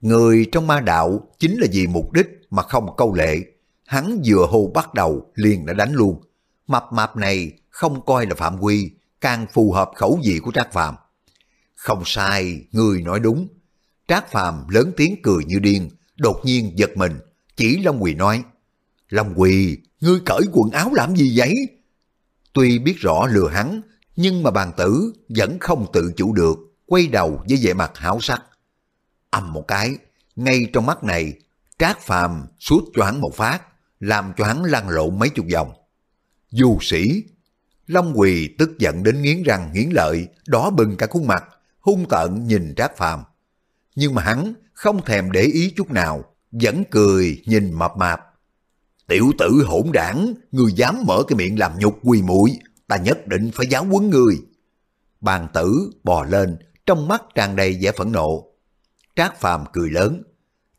Người trong ma đạo chính là vì mục đích mà không câu lệ. Hắn vừa hô bắt đầu liền đã đánh luôn. Mập mạp này không coi là phạm quy, càng phù hợp khẩu vị của Trác Phàm. Không sai, người nói đúng. Trác Phàm lớn tiếng cười như điên, đột nhiên giật mình, chỉ Long Quỳ nói, Long Quỳ, ngươi cởi quần áo làm gì vậy? Tuy biết rõ lừa hắn, nhưng mà bàn tử vẫn không tự chủ được, quay đầu với vẻ mặt háo sắc. Âm một cái, ngay trong mắt này, Trác Phàm suốt cho hắn một phát, làm cho hắn lăn lộn mấy chục vòng. Du sĩ, Long Quỳ tức giận đến nghiến răng nghiến lợi, đỏ bừng cả khuôn mặt, hung tợn nhìn Trác Phàm nhưng mà hắn không thèm để ý chút nào, vẫn cười nhìn mập mạp. Tiểu tử hỗn đảng, người dám mở cái miệng làm nhục quỳ mũi, ta nhất định phải giáo huấn người. Bàn tử bò lên, trong mắt tràn đầy vẻ phẫn nộ. Trác Phàm cười lớn.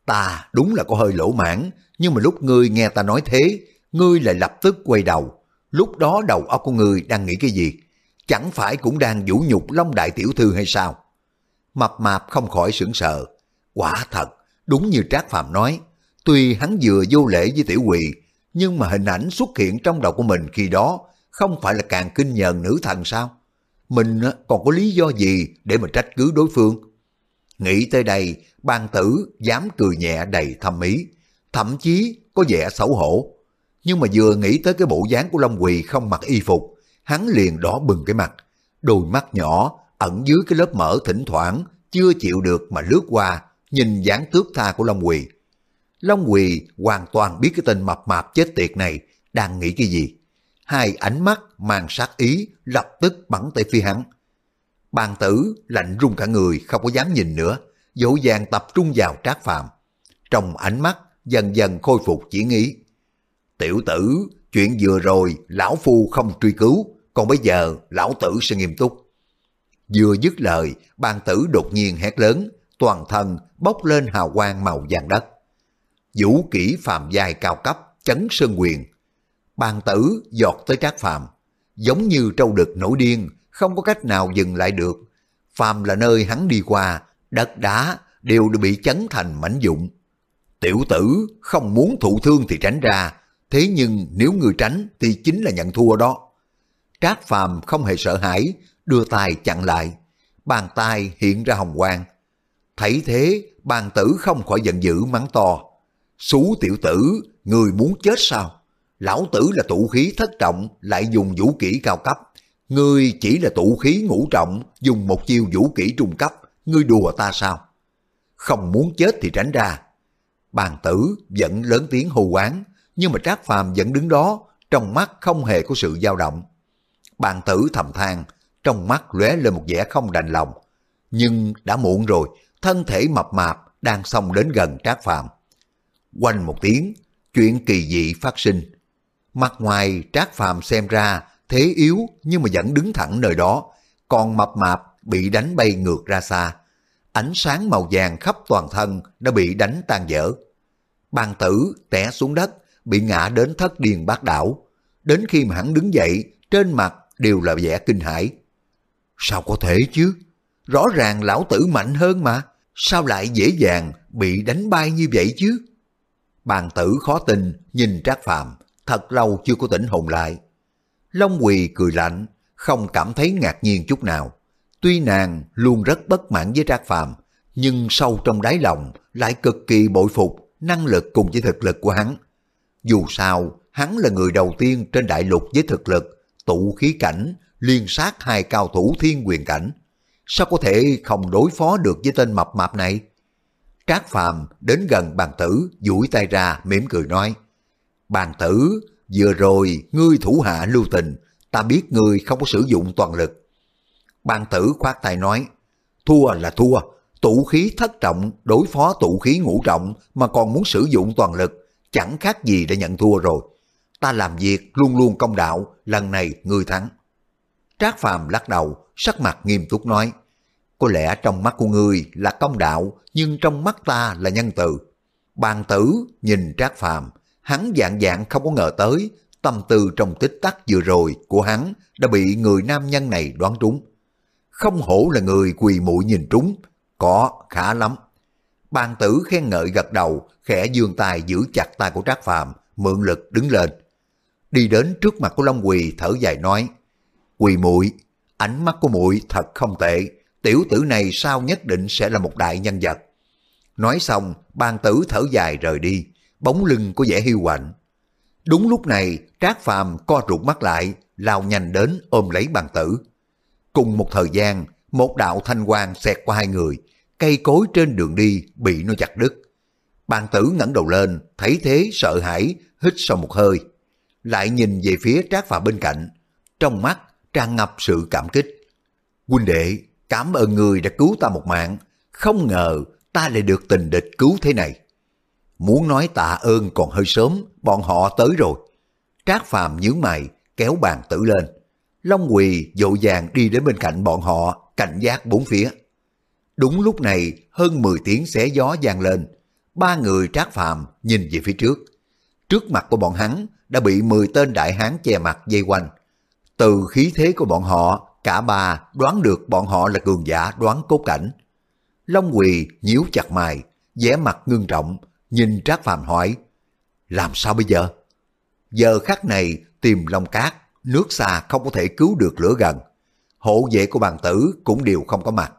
Ta đúng là có hơi lỗ mãn, nhưng mà lúc ngươi nghe ta nói thế, ngươi lại lập tức quay đầu. Lúc đó đầu óc của ngươi đang nghĩ cái gì? Chẳng phải cũng đang vũ nhục Long Đại Tiểu Thư hay sao? Mập mạp không khỏi sững sờ. Quả thật, đúng như Trác Phàm nói, tuy hắn vừa vô lễ với Tiểu Quỳ, nhưng mà hình ảnh xuất hiện trong đầu của mình khi đó không phải là càng kinh nhờn nữ thần sao? Mình còn có lý do gì để mà trách cứ đối phương? Nghĩ tới đây, ban tử dám cười nhẹ đầy thâm ý, thậm chí có vẻ xấu hổ. Nhưng mà vừa nghĩ tới cái bộ dáng của Long Quỳ không mặc y phục, hắn liền đỏ bừng cái mặt. Đôi mắt nhỏ, ẩn dưới cái lớp mỡ thỉnh thoảng, chưa chịu được mà lướt qua, nhìn dáng tước tha của Long Quỳ. Long Quỳ hoàn toàn biết cái tên mập mạp chết tiệt này đang nghĩ cái gì. Hai ánh mắt mang sát ý lập tức bắn tới phía hắn. Bàn tử lạnh run cả người không có dám nhìn nữa, dỗ dàng tập trung vào trác phàm. Trong ánh mắt dần dần khôi phục chỉ nghĩ. Tiểu tử, chuyện vừa rồi lão phu không truy cứu, còn bây giờ lão tử sẽ nghiêm túc. Vừa dứt lời, bàn tử đột nhiên hét lớn, toàn thân bốc lên hào quang màu vàng đất. Vũ kỹ phàm dài cao cấp, chấn sơn quyền. Bàn tử giọt tới trác phàm, giống như trâu đực nổi điên, không có cách nào dừng lại được. Phàm là nơi hắn đi qua, đất đá đều đã bị chấn thành mảnh dụng. Tiểu tử không muốn thụ thương thì tránh ra, thế nhưng nếu người tránh thì chính là nhận thua đó. Trác Phàm không hề sợ hãi, đưa tay chặn lại, bàn tay hiện ra hồng quang. Thấy thế, bàn tử không khỏi giận dữ mắng to. Xú tiểu tử, người muốn chết sao? Lão tử là tụ khí thất trọng, lại dùng vũ kỹ cao cấp. Ngươi chỉ là tụ khí ngũ trọng, dùng một chiêu vũ kỹ trung cấp, ngươi đùa ta sao? Không muốn chết thì tránh ra. Bàn tử vẫn lớn tiếng hô quán, nhưng mà Trác Phàm vẫn đứng đó, trong mắt không hề có sự dao động. Bàn tử thầm than, trong mắt lóe lên một vẻ không đành lòng. Nhưng đã muộn rồi, thân thể mập mạp đang xông đến gần Trác Phàm. Quanh một tiếng, chuyện kỳ dị phát sinh. Mặt ngoài Trác Phàm xem ra thế yếu nhưng mà vẫn đứng thẳng nơi đó, còn mập mạp bị đánh bay ngược ra xa. Ánh sáng màu vàng khắp toàn thân đã bị đánh tan dở. Bàn tử té xuống đất, bị ngã đến thất điền bát đảo. Đến khi mà hắn đứng dậy, trên mặt đều là vẻ kinh hãi. Sao có thể chứ? Rõ ràng lão tử mạnh hơn mà, sao lại dễ dàng bị đánh bay như vậy chứ? Bàn tử khó tin, nhìn Trác Phàm thật lâu chưa có tỉnh hồn lại. Long Quỳ cười lạnh, không cảm thấy ngạc nhiên chút nào. Tuy nàng luôn rất bất mãn với Trác Phàm, nhưng sâu trong đáy lòng lại cực kỳ bội phục năng lực cùng với thực lực của hắn. Dù sao, hắn là người đầu tiên trên đại lục với thực lực, tụ khí cảnh, liên sát hai cao thủ thiên quyền cảnh. Sao có thể không đối phó được với tên mập mạp này? Trác Phàm đến gần bàn tử, duỗi tay ra, mỉm cười nói. Bàn tử, vừa rồi ngươi thủ hạ lưu tình, ta biết ngươi không có sử dụng toàn lực. Bàn tử khoát tay nói, thua là thua, tụ khí thất trọng đối phó tụ khí ngũ trọng mà còn muốn sử dụng toàn lực, chẳng khác gì để nhận thua rồi. Ta làm việc luôn luôn công đạo, lần này ngươi thắng. Trác Phàm lắc đầu, sắc mặt nghiêm túc nói, có lẽ trong mắt của ngươi là công đạo, nhưng trong mắt ta là nhân từ. Bàn tử nhìn Trác Phàm, hắn dạng dạng không có ngờ tới, tâm tư trong tích tắc vừa rồi của hắn đã bị người nam nhân này đoán trúng. Không hổ là người quỳ mũi nhìn trúng, có, khá lắm. Bàn tử khen ngợi gật đầu, khẽ dương tay giữ chặt tay của Trác Phàm, mượn lực đứng lên. Đi đến trước mặt của Long Quỳ thở dài nói, Quỳ muội ánh mắt của muội thật không tệ, tiểu tử này sao nhất định sẽ là một đại nhân vật. Nói xong, ban tử thở dài rời đi, bóng lưng có vẻ hiu quạnh. Đúng lúc này, Trác Phàm co rụt mắt lại, lao nhanh đến ôm lấy bàn tử. Cùng một thời gian, một đạo thanh quang xẹt qua hai người, cây cối trên đường đi bị nó chặt đứt. Bàn tử ngẩng đầu lên, thấy thế sợ hãi, hít sâu một hơi. Lại nhìn về phía Trác Phàm bên cạnh, trong mắt tràn ngập sự cảm kích. Huynh đệ, cảm ơn người đã cứu ta một mạng, không ngờ ta lại được tình địch cứu thế này. Muốn nói tạ ơn còn hơi sớm, bọn họ tới rồi. Trác Phàm nhướng mày, kéo bàn tử lên. Long Quỳ dội vàng đi đến bên cạnh bọn họ, cảnh giác bốn phía. Đúng lúc này, hơn 10 tiếng xé gió vang lên. Ba người Trác Phàm nhìn về phía trước. Trước mặt của bọn hắn đã bị 10 tên đại hán che mặt dây quanh. Từ khí thế của bọn họ, cả ba đoán được bọn họ là cường giả đoán cốt cảnh. Long Quỳ nhíu chặt mày, vẻ mặt ngưng trọng, nhìn Trác Phàm hỏi, làm sao bây giờ? Giờ khắc này tìm Long Cát, nước xa không có thể cứu được lửa gần. Hộ vệ của bàn tử cũng đều không có mặt.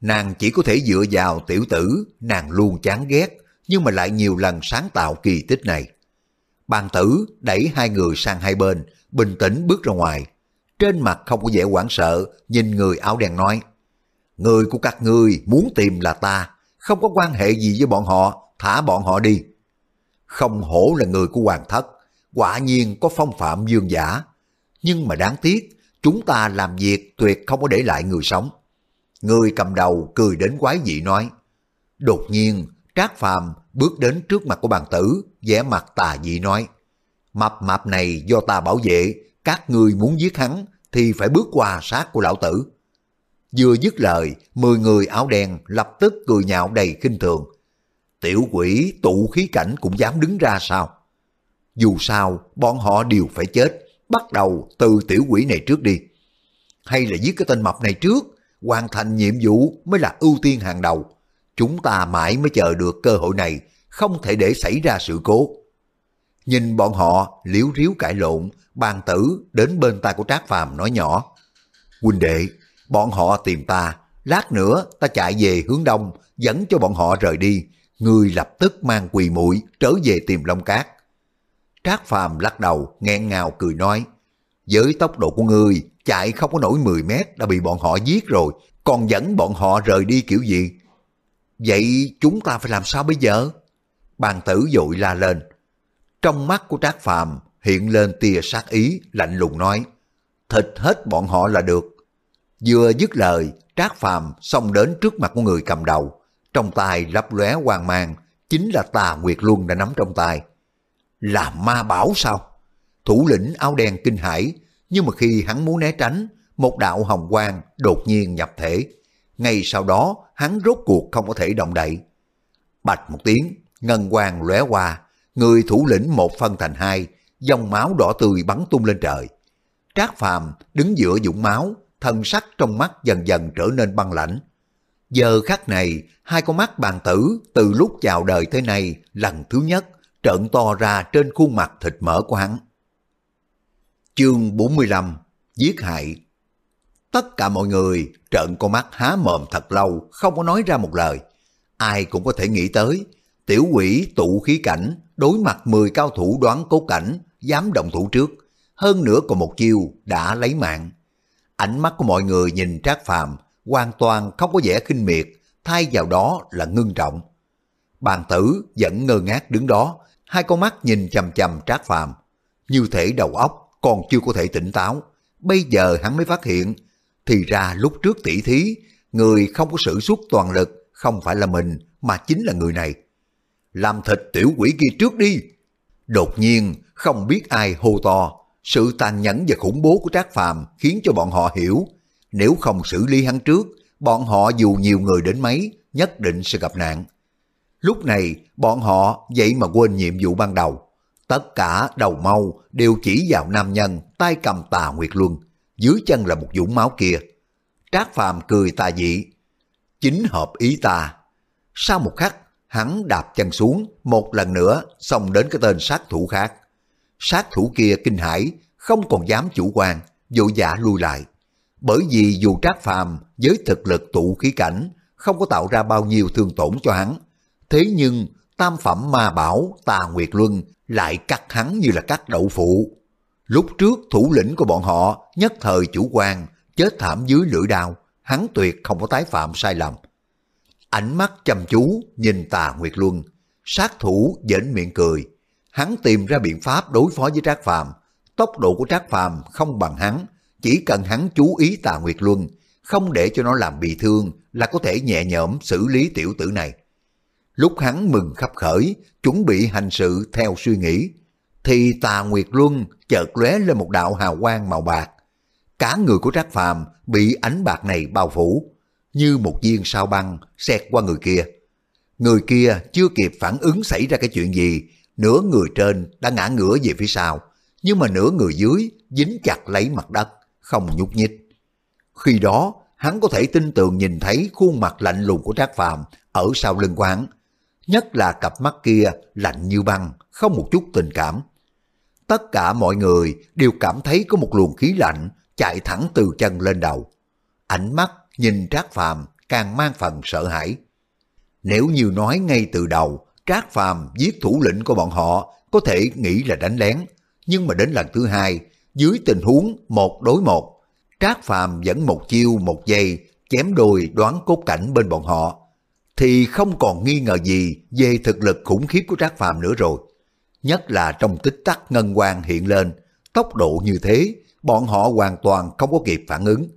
Nàng chỉ có thể dựa vào tiểu tử, nàng luôn chán ghét, nhưng mà lại nhiều lần sáng tạo kỳ tích này. Bàn tử đẩy hai người sang hai bên, bình tĩnh bước ra ngoài. Trên mặt không có vẻ hoảng sợ, nhìn người áo đen nói, Người của các ngươi muốn tìm là ta, không có quan hệ gì với bọn họ, thả bọn họ đi. Không hổ là người của hoàng thất, quả nhiên có phong phạm dương giả. Nhưng mà đáng tiếc, chúng ta làm việc tuyệt không có để lại người sống. Người cầm đầu cười đến quái dị nói. Đột nhiên, Trác Phàm bước đến trước mặt của bàn tử, vẻ mặt tà dị nói. Mập mạp này do ta bảo vệ, các ngươi muốn giết hắn thì phải bước qua sát của lão tử. Vừa dứt lời, mười người áo đen lập tức cười nhạo đầy khinh thường. Tiểu quỷ tụ khí cảnh cũng dám đứng ra sao? Dù sao, bọn họ đều phải chết, bắt đầu từ tiểu quỷ này trước đi. Hay là giết cái tên mập này trước, hoàn thành nhiệm vụ mới là ưu tiên hàng đầu. Chúng ta mãi mới chờ được cơ hội này, không thể để xảy ra sự cố. Nhìn bọn họ liếu riếu cãi lộn, bàn tử đến bên tay của Trác Phàm nói nhỏ. Huynh đệ, bọn họ tìm ta, lát nữa ta chạy về hướng đông, dẫn cho bọn họ rời đi. Người lập tức mang quỳ mũi trở về tìm Long Cát. Trác Phàm lắc đầu, nghẹn ngào cười nói. Với tốc độ của ngươi, chạy không có nổi 10 mét đã bị bọn họ giết rồi, còn dẫn bọn họ rời đi kiểu gì? Vậy chúng ta phải làm sao bây giờ? Bàn tử dội la lên. Trong mắt của Trác Phàm hiện lên tia sát ý, lạnh lùng nói. Thịt hết bọn họ là được. Vừa dứt lời, Trác Phàm xông đến trước mặt của người cầm đầu. Trong tay lấp lóe hoàng mang, chính là tà Nguyệt Luân đã nắm trong tay. Là ma bảo sao? Thủ lĩnh áo đen kinh hãi, nhưng mà khi hắn muốn né tránh, một đạo hồng quang đột nhiên nhập thể. Ngay sau đó, hắn rốt cuộc không có thể động đậy. Bạch một tiếng, ngân quang lóe qua, người thủ lĩnh một phân thành hai, dòng máu đỏ tươi bắn tung lên trời. Trác Phàm đứng giữa dũng máu, thân sắc trong mắt dần dần trở nên băng lãnh. Giờ khắc này, hai con mắt bàn tử từ lúc chào đời tới nay lần thứ nhất trợn to ra trên khuôn mặt thịt mỡ của hắn. Chương 45 Giết hại Tất cả mọi người trợn con mắt há mồm thật lâu, không có nói ra một lời. Ai cũng có thể nghĩ tới, tiểu quỷ tụ khí cảnh, đối mặt 10 cao thủ đoán cố cảnh, dám động thủ trước. Hơn nữa còn một chiêu đã lấy mạng. Ánh mắt của mọi người nhìn Trác Phàm hoàn toàn không có vẻ khinh miệt, thay vào đó là ngưng trọng. Bàn tử vẫn ngơ ngác đứng đó, hai con mắt nhìn chầm chầm Trác Phàm như thể đầu óc còn chưa có thể tỉnh táo. Bây giờ hắn mới phát hiện, thì ra lúc trước tỷ thí, người không có sử xuất toàn lực không phải là mình mà chính là người này. Làm thịt tiểu quỷ kia trước đi. Đột nhiên, không biết ai hô to, sự tàn nhẫn và khủng bố của Trác Phàm khiến cho bọn họ hiểu, nếu không xử lý hắn trước, bọn họ dù nhiều người đến mấy, nhất định sẽ gặp nạn. Lúc này, bọn họ vậy mà quên nhiệm vụ ban đầu. Tất cả đầu mau đều chỉ vào nam nhân, tay cầm tà Nguyệt Luân, dưới chân là một dũng máu kia. Trác Phàm cười tà dị, chính hợp ý ta. Sau một khắc, hắn đạp chân xuống, một lần nữa xông đến cái tên sát thủ khác. Sát thủ kia kinh hãi, không còn dám chủ quan, vội vã lui lại. Bởi vì dù Trác Phàm với thực lực tụ khí cảnh không có tạo ra bao nhiêu thương tổn cho hắn, thế nhưng tam phẩm ma bảo Tà Nguyệt Luân lại cắt hắn như là cắt đậu phụ. Lúc trước thủ lĩnh của bọn họ nhất thời chủ quan, chết thảm dưới lưỡi đao, hắn tuyệt không có tái phạm sai lầm. Ánh mắt chăm chú nhìn Tà Nguyệt Luân, sát thủ dễn miệng cười. Hắn tìm ra biện pháp đối phó với Trác Phàm. Tốc độ của Trác Phàm không bằng hắn, chỉ cần hắn chú ý Tà Nguyệt Luân, không để cho nó làm bị thương là có thể nhẹ nhõm xử lý tiểu tử này. lúc hắn mừng khắp khởi, chuẩn bị hành sự theo suy nghĩ, thì tà Nguyệt Luân chợt lóe lên một đạo hào quang màu bạc. Cả người của Trác Phàm bị ánh bạc này bao phủ, như một viên sao băng xẹt qua người kia. Người kia chưa kịp phản ứng xảy ra cái chuyện gì, nửa người trên đã ngã ngửa về phía sau, nhưng mà nửa người dưới dính chặt lấy mặt đất, không nhúc nhích. Khi đó, hắn có thể tin tưởng nhìn thấy khuôn mặt lạnh lùng của Trác Phàm ở sau lưng quán, nhất là cặp mắt kia lạnh như băng, không một chút tình cảm. Tất cả mọi người đều cảm thấy có một luồng khí lạnh chạy thẳng từ chân lên đầu. Ánh mắt nhìn Trác Phàm càng mang phần sợ hãi. Nếu như nói ngay từ đầu, Trác Phàm giết thủ lĩnh của bọn họ có thể nghĩ là đánh lén, nhưng mà đến lần thứ hai, dưới tình huống một đối một, Trác Phàm vẫn một chiêu một giây chém đùi đoán cốt cảnh bên bọn họ, thì không còn nghi ngờ gì về thực lực khủng khiếp của Trác Phàm nữa rồi. Nhất là trong tích tắc ngân quang hiện lên, tốc độ như thế, bọn họ hoàn toàn không có kịp phản ứng.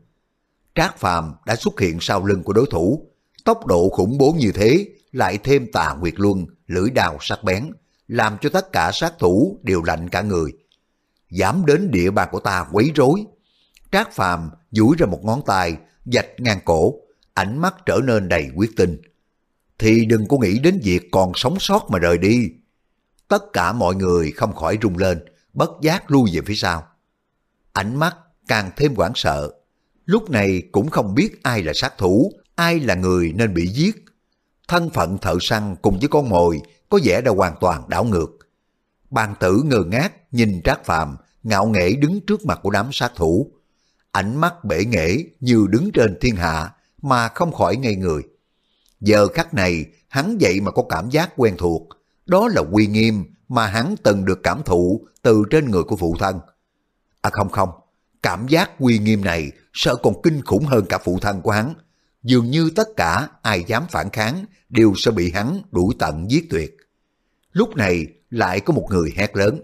Trác Phàm đã xuất hiện sau lưng của đối thủ, tốc độ khủng bố như thế, lại thêm tà Nguyệt Luân, lưỡi đào sắc bén, làm cho tất cả sát thủ đều lạnh cả người. Dám đến địa bàn của ta quấy rối. Trác Phàm duỗi ra một ngón tay, dạch ngang cổ, ánh mắt trở nên đầy quyết tinh. Thì đừng có nghĩ đến việc còn sống sót mà rời đi. Tất cả mọi người không khỏi rung lên, bất giác lui về phía sau. Ánh mắt càng thêm hoảng sợ. Lúc này cũng không biết ai là sát thủ, ai là người nên bị giết. Thân phận thợ săn cùng với con mồi có vẻ đã hoàn toàn đảo ngược. Bàn tử ngơ ngác nhìn Trác Phàm ngạo nghễ đứng trước mặt của đám sát thủ. Ánh mắt bể nghệ như đứng trên thiên hạ mà không khỏi ngây người. Giờ khắc này hắn vậy mà có cảm giác quen thuộc. Đó là uy nghiêm mà hắn từng được cảm thụ từ trên người của phụ thân. À không không, cảm giác uy nghiêm này sợ còn kinh khủng hơn cả phụ thân của hắn. Dường như tất cả ai dám phản kháng đều sẽ bị hắn đuổi tận giết tuyệt. Lúc này lại có một người hét lớn.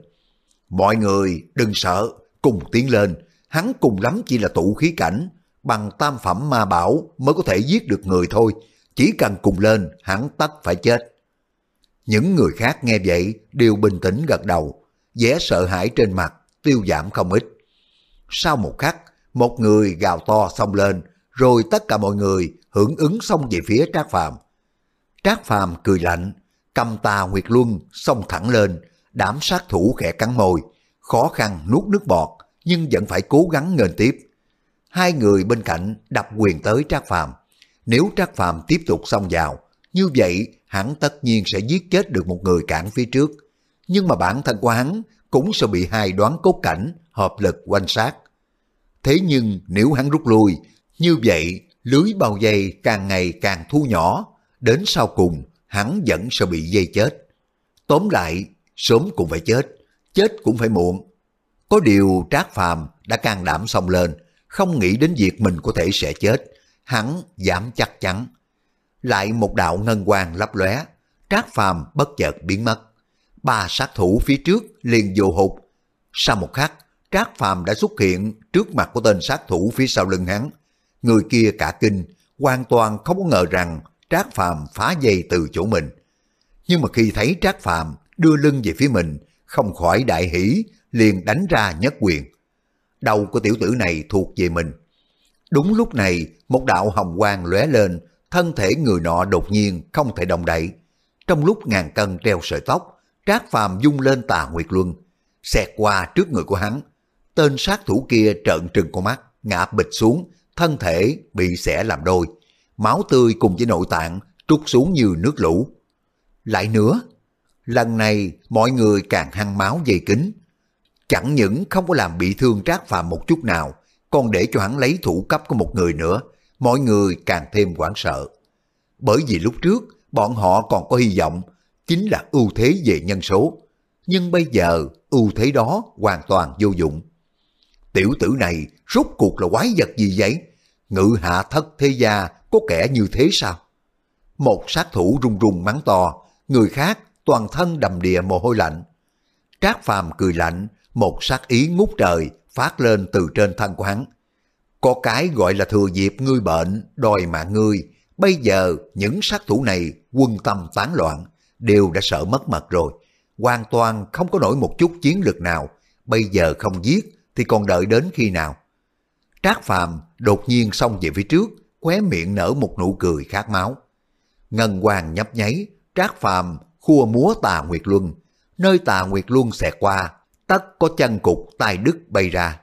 Mọi người đừng sợ, cùng tiến lên, hắn cùng lắm chỉ là tụ khí cảnh, bằng tam phẩm ma bảo mới có thể giết được người thôi, chỉ cần cùng lên hắn tất phải chết. Những người khác nghe vậy đều bình tĩnh gật đầu, vẻ sợ hãi trên mặt tiêu giảm không ít. Sau một khắc, một người gào to xông lên, rồi tất cả mọi người hưởng ứng xông về phía Trác Phàm. Trác Phàm cười lạnh, cầm tà Nguyệt Luân xông thẳng lên, đảm sát thủ khẽ cắn môi, khó khăn nuốt nước bọt, nhưng vẫn phải cố gắng nghênh tiếp. Hai người bên cạnh đập quyền tới Trác Phàm. Nếu Trác Phàm tiếp tục xông vào, như vậy hắn tất nhiên sẽ giết chết được một người cản phía trước. Nhưng mà bản thân của hắn cũng sẽ bị hai đoán cốt cảnh hợp lực quanh sát. Thế nhưng nếu hắn rút lui, như vậy lưới bao dây càng ngày càng thu nhỏ, đến sau cùng hắn vẫn sẽ bị dây chết. Tóm lại, sớm cũng phải chết, chết cũng phải muộn. Có điều Trác Phàm đã can đảm xông lên, không nghĩ đến việc mình có thể sẽ chết, hắn dám chắc chắn. Lại một đạo ngân quang lấp lóe, Trác Phàm bất chợt biến mất. Ba sát thủ phía trước liền vô hụt. Sau một khắc, Trác Phàm đã xuất hiện trước mặt của tên sát thủ phía sau lưng hắn. Người kia cả kinh, hoàn toàn không có ngờ rằng Trác Phàm phá dây từ chỗ mình. Nhưng mà khi thấy Trác Phàm đưa lưng về phía mình, không khỏi đại hỷ, liền đánh ra nhất quyền. Đầu của tiểu tử này thuộc về mình. Đúng lúc này, một đạo hồng quang lóe lên, thân thể người nọ đột nhiên không thể động đậy. Trong lúc ngàn cân treo sợi tóc, Trác Phàm dung lên tà Nguyệt Luân, xẹt qua trước người của hắn. Tên sát thủ kia trợn trừng con mắt, ngã bịch xuống, thân thể bị xẻ làm đôi. Máu tươi cùng với nội tạng trút xuống như nước lũ. Lại nữa, lần này mọi người càng hăng máu dày kính. Chẳng những không có làm bị thương Trác Phàm một chút nào, còn để cho hắn lấy thủ cấp của một người nữa, mọi người càng thêm hoảng sợ. Bởi vì lúc trước, bọn họ còn có hy vọng, chính là ưu thế về nhân số. Nhưng bây giờ, ưu thế đó hoàn toàn vô dụng. Tiểu tử này rốt cuộc là quái vật gì vậy? Ngự hạ thất thế gia có kẻ như thế sao? Một sát thủ run run mắng to, người khác toàn thân đầm đìa mồ hôi lạnh. Trác phàm cười lạnh, một sát ý ngút trời phát lên từ trên thân của hắn. Có cái gọi là thừa dịp ngươi bệnh, đòi mạng ngươi, Bây giờ những sát thủ này quân tâm tán loạn, đều đã sợ mất mật rồi. Hoàn toàn không có nổi một chút chiến lực nào. Bây giờ không giết thì còn đợi đến khi nào? Trác Phàm đột nhiên xông về phía trước, khóe miệng nở một nụ cười khát máu. Ngân hoàng nhấp nháy, Trác Phàm khua múa tà Nguyệt Luân. Nơi tà Nguyệt Luân xẹt qua, tất có chân cục tai đức bay ra.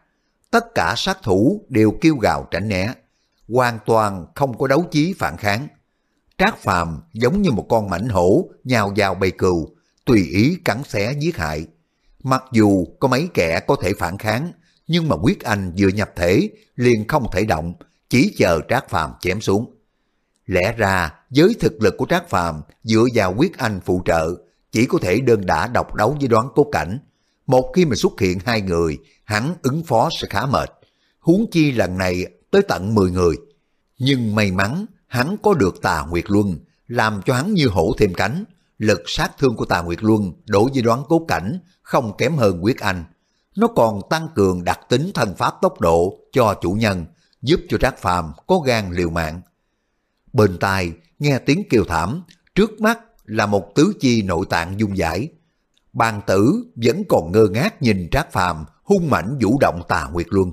Tất cả sát thủ đều kêu gào tránh né, hoàn toàn không có đấu chí phản kháng. Trác Phàm giống như một con mảnh hổ nhào vào bầy cừu, tùy ý cắn xé giết hại. Mặc dù có mấy kẻ có thể phản kháng, nhưng mà quyết anh vừa nhập thể liền không thể động, chỉ chờ Trác Phàm chém xuống. Lẽ ra với thực lực của Trác Phàm dựa vào quyết anh phụ trợ, chỉ có thể đơn đả độc đấu với đoán cố cảnh. Một khi mà xuất hiện hai người, hắn ứng phó sẽ khá mệt. Huống chi lần này tới tận 10 người. Nhưng may mắn hắn có được tà Nguyệt Luân, làm cho hắn như hổ thêm cánh. Lực sát thương của tà Nguyệt Luân đối với đoán cốt cảnh không kém hơn quyết anh. Nó còn tăng cường đặc tính thần pháp tốc độ cho chủ nhân, giúp cho Trác Phàm có gan liều mạng. Bên tai nghe tiếng kêu thảm, trước mắt là một tứ chi nội tạng dung giải. Bàn tử vẫn còn ngơ ngác nhìn Trác Phàm hung mãnh vũ động tà Nguyệt Luân.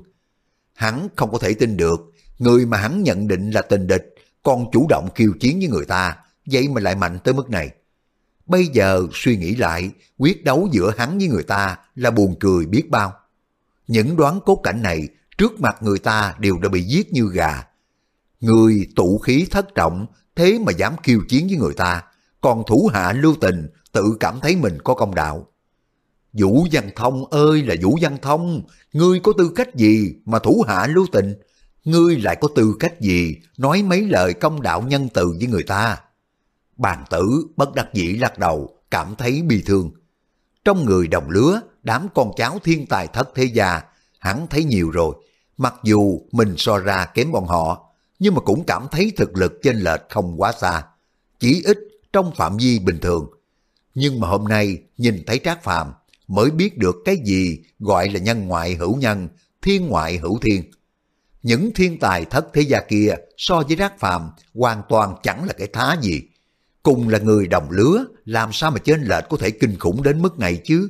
Hắn không có thể tin được, người mà hắn nhận định là tình địch, còn chủ động khiêu chiến với người ta, vậy mà lại mạnh tới mức này. Bây giờ suy nghĩ lại, quyết đấu giữa hắn với người ta là buồn cười biết bao. Những đoán cốt cảnh này trước mặt người ta đều đã bị giết như gà. Người tụ khí thất trọng, thế mà dám khiêu chiến với người ta, còn thủ hạ lưu tình tự cảm thấy mình có công đạo. Vũ Văn Thông ơi là Vũ Văn Thông, ngươi có tư cách gì mà thủ hạ lưu tình? Ngươi lại có tư cách gì nói mấy lời công đạo nhân từ với người ta? Bàn tử bất đắc dĩ lắc đầu, cảm thấy bi thương. Trong người đồng lứa, đám con cháu thiên tài thất thế gia, hắn thấy nhiều rồi. Mặc dù mình so ra kém bọn họ, nhưng mà cũng cảm thấy thực lực chênh lệch không quá xa. Chỉ ít trong phạm vi bình thường. Nhưng mà hôm nay nhìn thấy Trác Phàm mới biết được cái gì gọi là nhân ngoại hữu nhân, thiên ngoại hữu thiên. Những thiên tài thất thế gia kia so với Trác Phàm hoàn toàn chẳng là cái thá gì. Cùng là người đồng lứa, làm sao mà trên lệch có thể kinh khủng đến mức này chứ?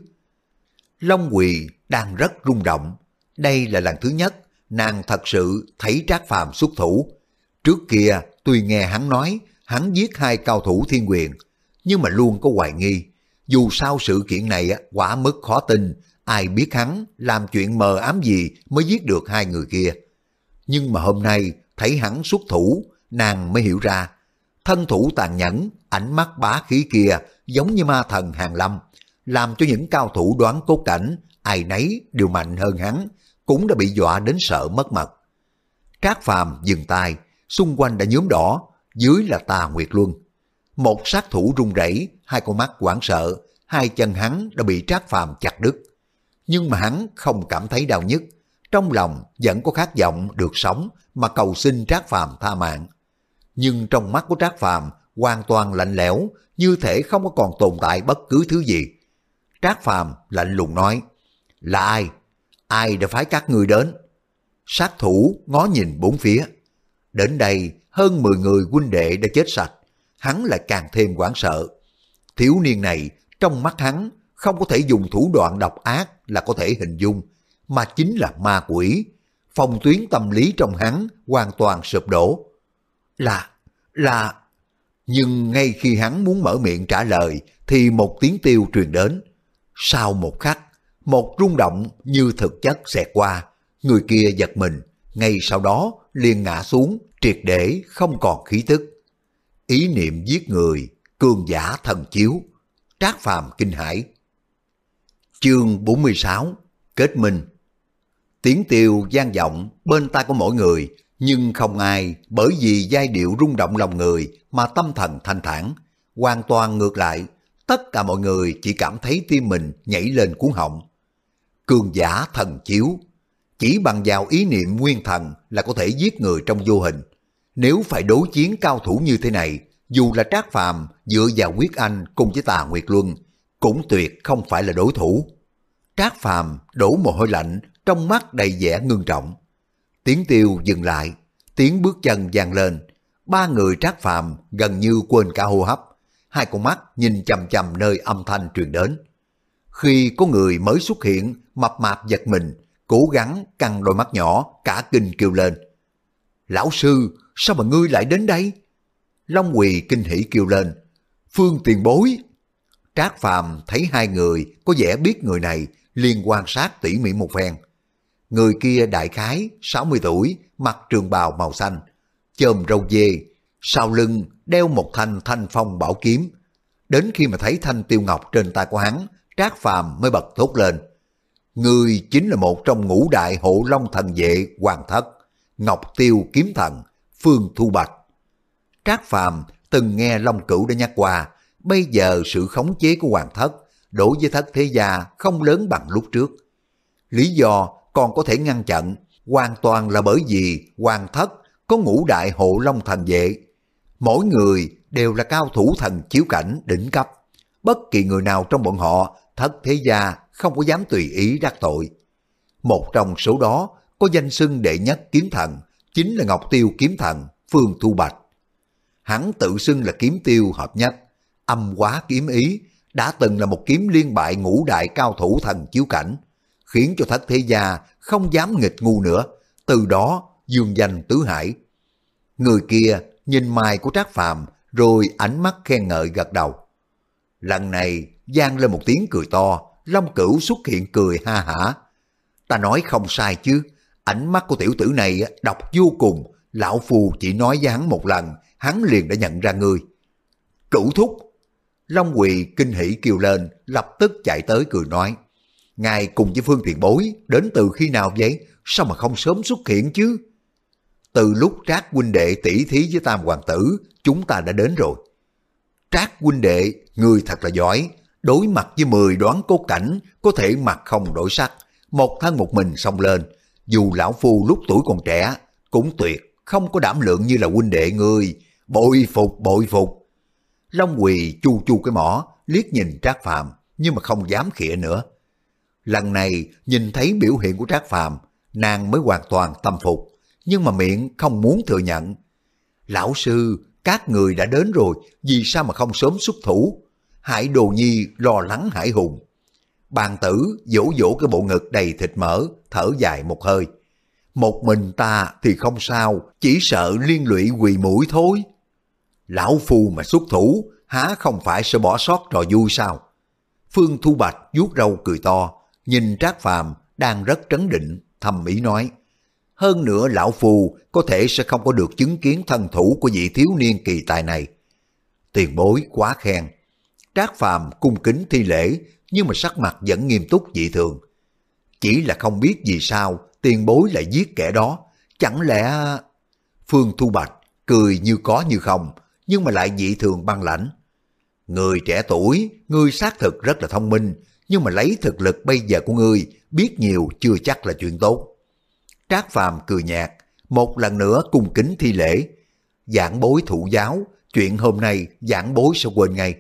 Long Quỳ đang rất rung động. Đây là lần thứ nhất nàng thật sự thấy Trác Phàm xuất thủ. Trước kia tuy nghe hắn nói hắn giết hai cao thủ thiên quyền, nhưng mà luôn có hoài nghi. Dù sao sự kiện này quả mức khó tin, ai biết hắn làm chuyện mờ ám gì mới giết được hai người kia. Nhưng mà hôm nay thấy hắn xuất thủ, nàng mới hiểu ra. Thân thủ tàn nhẫn, ánh mắt bá khí kia giống như ma thần hàng lâm, làm cho những cao thủ đoán cốt cảnh, ai nấy đều mạnh hơn hắn, cũng đã bị dọa đến sợ mất mật. Trác Phàm dừng tay, xung quanh đã nhuốm đỏ, dưới là tà Nguyệt Luân. Một sát thủ run rẩy, hai con mắt hoảng sợ, hai chân hắn đã bị Trác Phàm chặt đứt. Nhưng mà hắn không cảm thấy đau nhức, trong lòng vẫn có khát vọng được sống mà cầu xin Trác Phàm tha mạng. Nhưng trong mắt của Trác Phàm hoàn toàn lạnh lẽo, như thể không có còn tồn tại bất cứ thứ gì. Trác Phàm lạnh lùng nói, là ai? Ai đã phái các người đến? Sát thủ ngó nhìn bốn phía. Đến đây, hơn 10 người huynh đệ đã chết sạch, hắn lại càng thêm hoảng sợ. Thiếu niên này, trong mắt hắn, không có thể dùng thủ đoạn độc ác là có thể hình dung, mà chính là ma quỷ. Phòng tuyến tâm lý trong hắn hoàn toàn sụp đổ. Là, là... Nhưng ngay khi hắn muốn mở miệng trả lời, thì một tiếng tiêu truyền đến. Sau một khắc, một rung động như thực chất xẹt qua, người kia giật mình, ngay sau đó liền ngã xuống, triệt để không còn khí tức. Ý niệm giết người, cường giả thần chiếu, trác phàm kinh hải. Chương 46 Kết minh Tiếng tiêu gian vọng bên tai của mỗi người, nhưng không ai bởi vì giai điệu rung động lòng người mà tâm thần thanh thản. Hoàn toàn ngược lại, tất cả mọi người chỉ cảm thấy tim mình nhảy lên cuốn họng. Cường giả thần chiếu, chỉ bằng vào ý niệm nguyên thần là có thể giết người trong vô hình. Nếu phải đối chiến cao thủ như thế này, dù là Trác Phàm dựa vào quyết anh cùng với Tà Nguyệt Luân, cũng tuyệt không phải là đối thủ. Trác Phàm đổ mồ hôi lạnh, trong mắt đầy vẻ ngưng trọng. Tiếng tiêu dừng lại, tiếng bước chân vang lên. ba người trác phàm gần như quên cả hô hấp, hai con mắt nhìn chằm chằm nơi âm thanh truyền đến. Khi có người mới xuất hiện, mập mạp giật mình, cố gắng căng đôi mắt nhỏ, cả kinh kêu lên. Lão sư, sao mà ngươi lại đến đây? Long Quỳ kinh hỉ kêu lên. Phương tiền bối. Trác Phàm thấy hai người có vẻ biết người này, liền quan sát tỉ mỉ một phen. Người kia đại khái, 60 tuổi, mặc trường bào màu xanh, chồm râu dê, sau lưng đeo một thanh thanh phong bảo kiếm. Đến khi mà thấy thanh tiêu ngọc trên tay của hắn, Trác Phàm mới bật thốt lên. Người chính là một trong ngũ đại hộ long thần vệ hoàng thất, Ngọc Tiêu Kiếm Thần, Phương Thu Bạch. Trác Phàm từng nghe Long Cửu đã nhắc qua, bây giờ sự khống chế của hoàng thất đối với thất thế gia không lớn bằng lúc trước. Lý do còn có thể ngăn chặn hoàn toàn là bởi vì hoàng thất có ngũ đại hộ long thần vệ. Mỗi người đều là cao thủ thần chiếu cảnh đỉnh cấp. Bất kỳ người nào trong bọn họ thất thế gia không có dám tùy ý đắc tội. Một trong số đó có danh xưng đệ nhất kiếm thần, chính là Ngọc Tiêu kiếm thần Phương Thu Bạch. Hắn tự xưng là kiếm tiêu hợp nhất, âm quá kiếm ý, đã từng là một kiếm liên bại ngũ đại cao thủ thần chiếu cảnh, khiến cho thất thế gia không dám nghịch ngu nữa, từ đó dương danh tứ hải. Người kia nhìn mai của Trác Phàm rồi ánh mắt khen ngợi gật đầu. Lần này gian lên một tiếng cười to, Long Cửu xuất hiện cười ha hả. Ta nói không sai chứ, ánh mắt của tiểu tử này độc vô cùng, lão phù chỉ nói với hắn một lần, hắn liền đã nhận ra ngươi. Cửu thúc! Long Quỳ kinh hỉ kêu lên, lập tức chạy tới cười nói. Ngài cùng với Phương Thiện Bối đến từ khi nào vậy? Sao mà không sớm xuất hiện chứ? Từ lúc Trác huynh đệ tỷ thí với Tam Hoàng tử, chúng ta đã đến rồi. Trác huynh đệ, người thật là giỏi, đối mặt với 10 đoán cốt cảnh, có thể mặt không đổi sắc, một thân một mình xông lên. Dù lão phu lúc tuổi còn trẻ, cũng tuyệt, không có đảm lượng như là huynh đệ người, bội phục bội phục. Long Quỳ chu chu cái mỏ, liếc nhìn Trác Phàm nhưng mà không dám khịa nữa. Lần này nhìn thấy biểu hiện của Trác Phàm nàng mới hoàn toàn tâm phục, nhưng mà miệng không muốn thừa nhận. Lão sư, các người đã đến rồi, vì sao mà không sớm xuất thủ? Hải Đồ Nhi lo lắng Hải Hùng. Bàn tử vỗ vỗ cái bộ ngực đầy thịt mỡ, thở dài một hơi. Một mình ta thì không sao, chỉ sợ liên lụy quỳ mũi thôi. Lão Phu mà xuất thủ, há không phải sẽ bỏ sót trò vui sao? Phương Thu Bạch vuốt râu cười to, nhìn Trác Phàm đang rất trấn định, thầm ý nói. Hơn nữa lão phù có thể sẽ không có được chứng kiến thân thủ của vị thiếu niên kỳ tài này. Tiền bối quá khen. Trác Phàm cung kính thi lễ, nhưng mà sắc mặt vẫn nghiêm túc dị thường. Chỉ là không biết vì sao tiền bối lại giết kẻ đó. Chẳng lẽ... Phương Thu Bạch cười như có như không, nhưng mà lại dị thường băng lãnh. Người trẻ tuổi, ngươi xác thực rất là thông minh, nhưng mà lấy thực lực bây giờ của ngươi, biết nhiều chưa chắc là chuyện tốt. Trác Phàm cười nhạt, một lần nữa cung kính thi lễ. Giảng bối thụ giáo, chuyện hôm nay giảng bối sẽ quên ngay.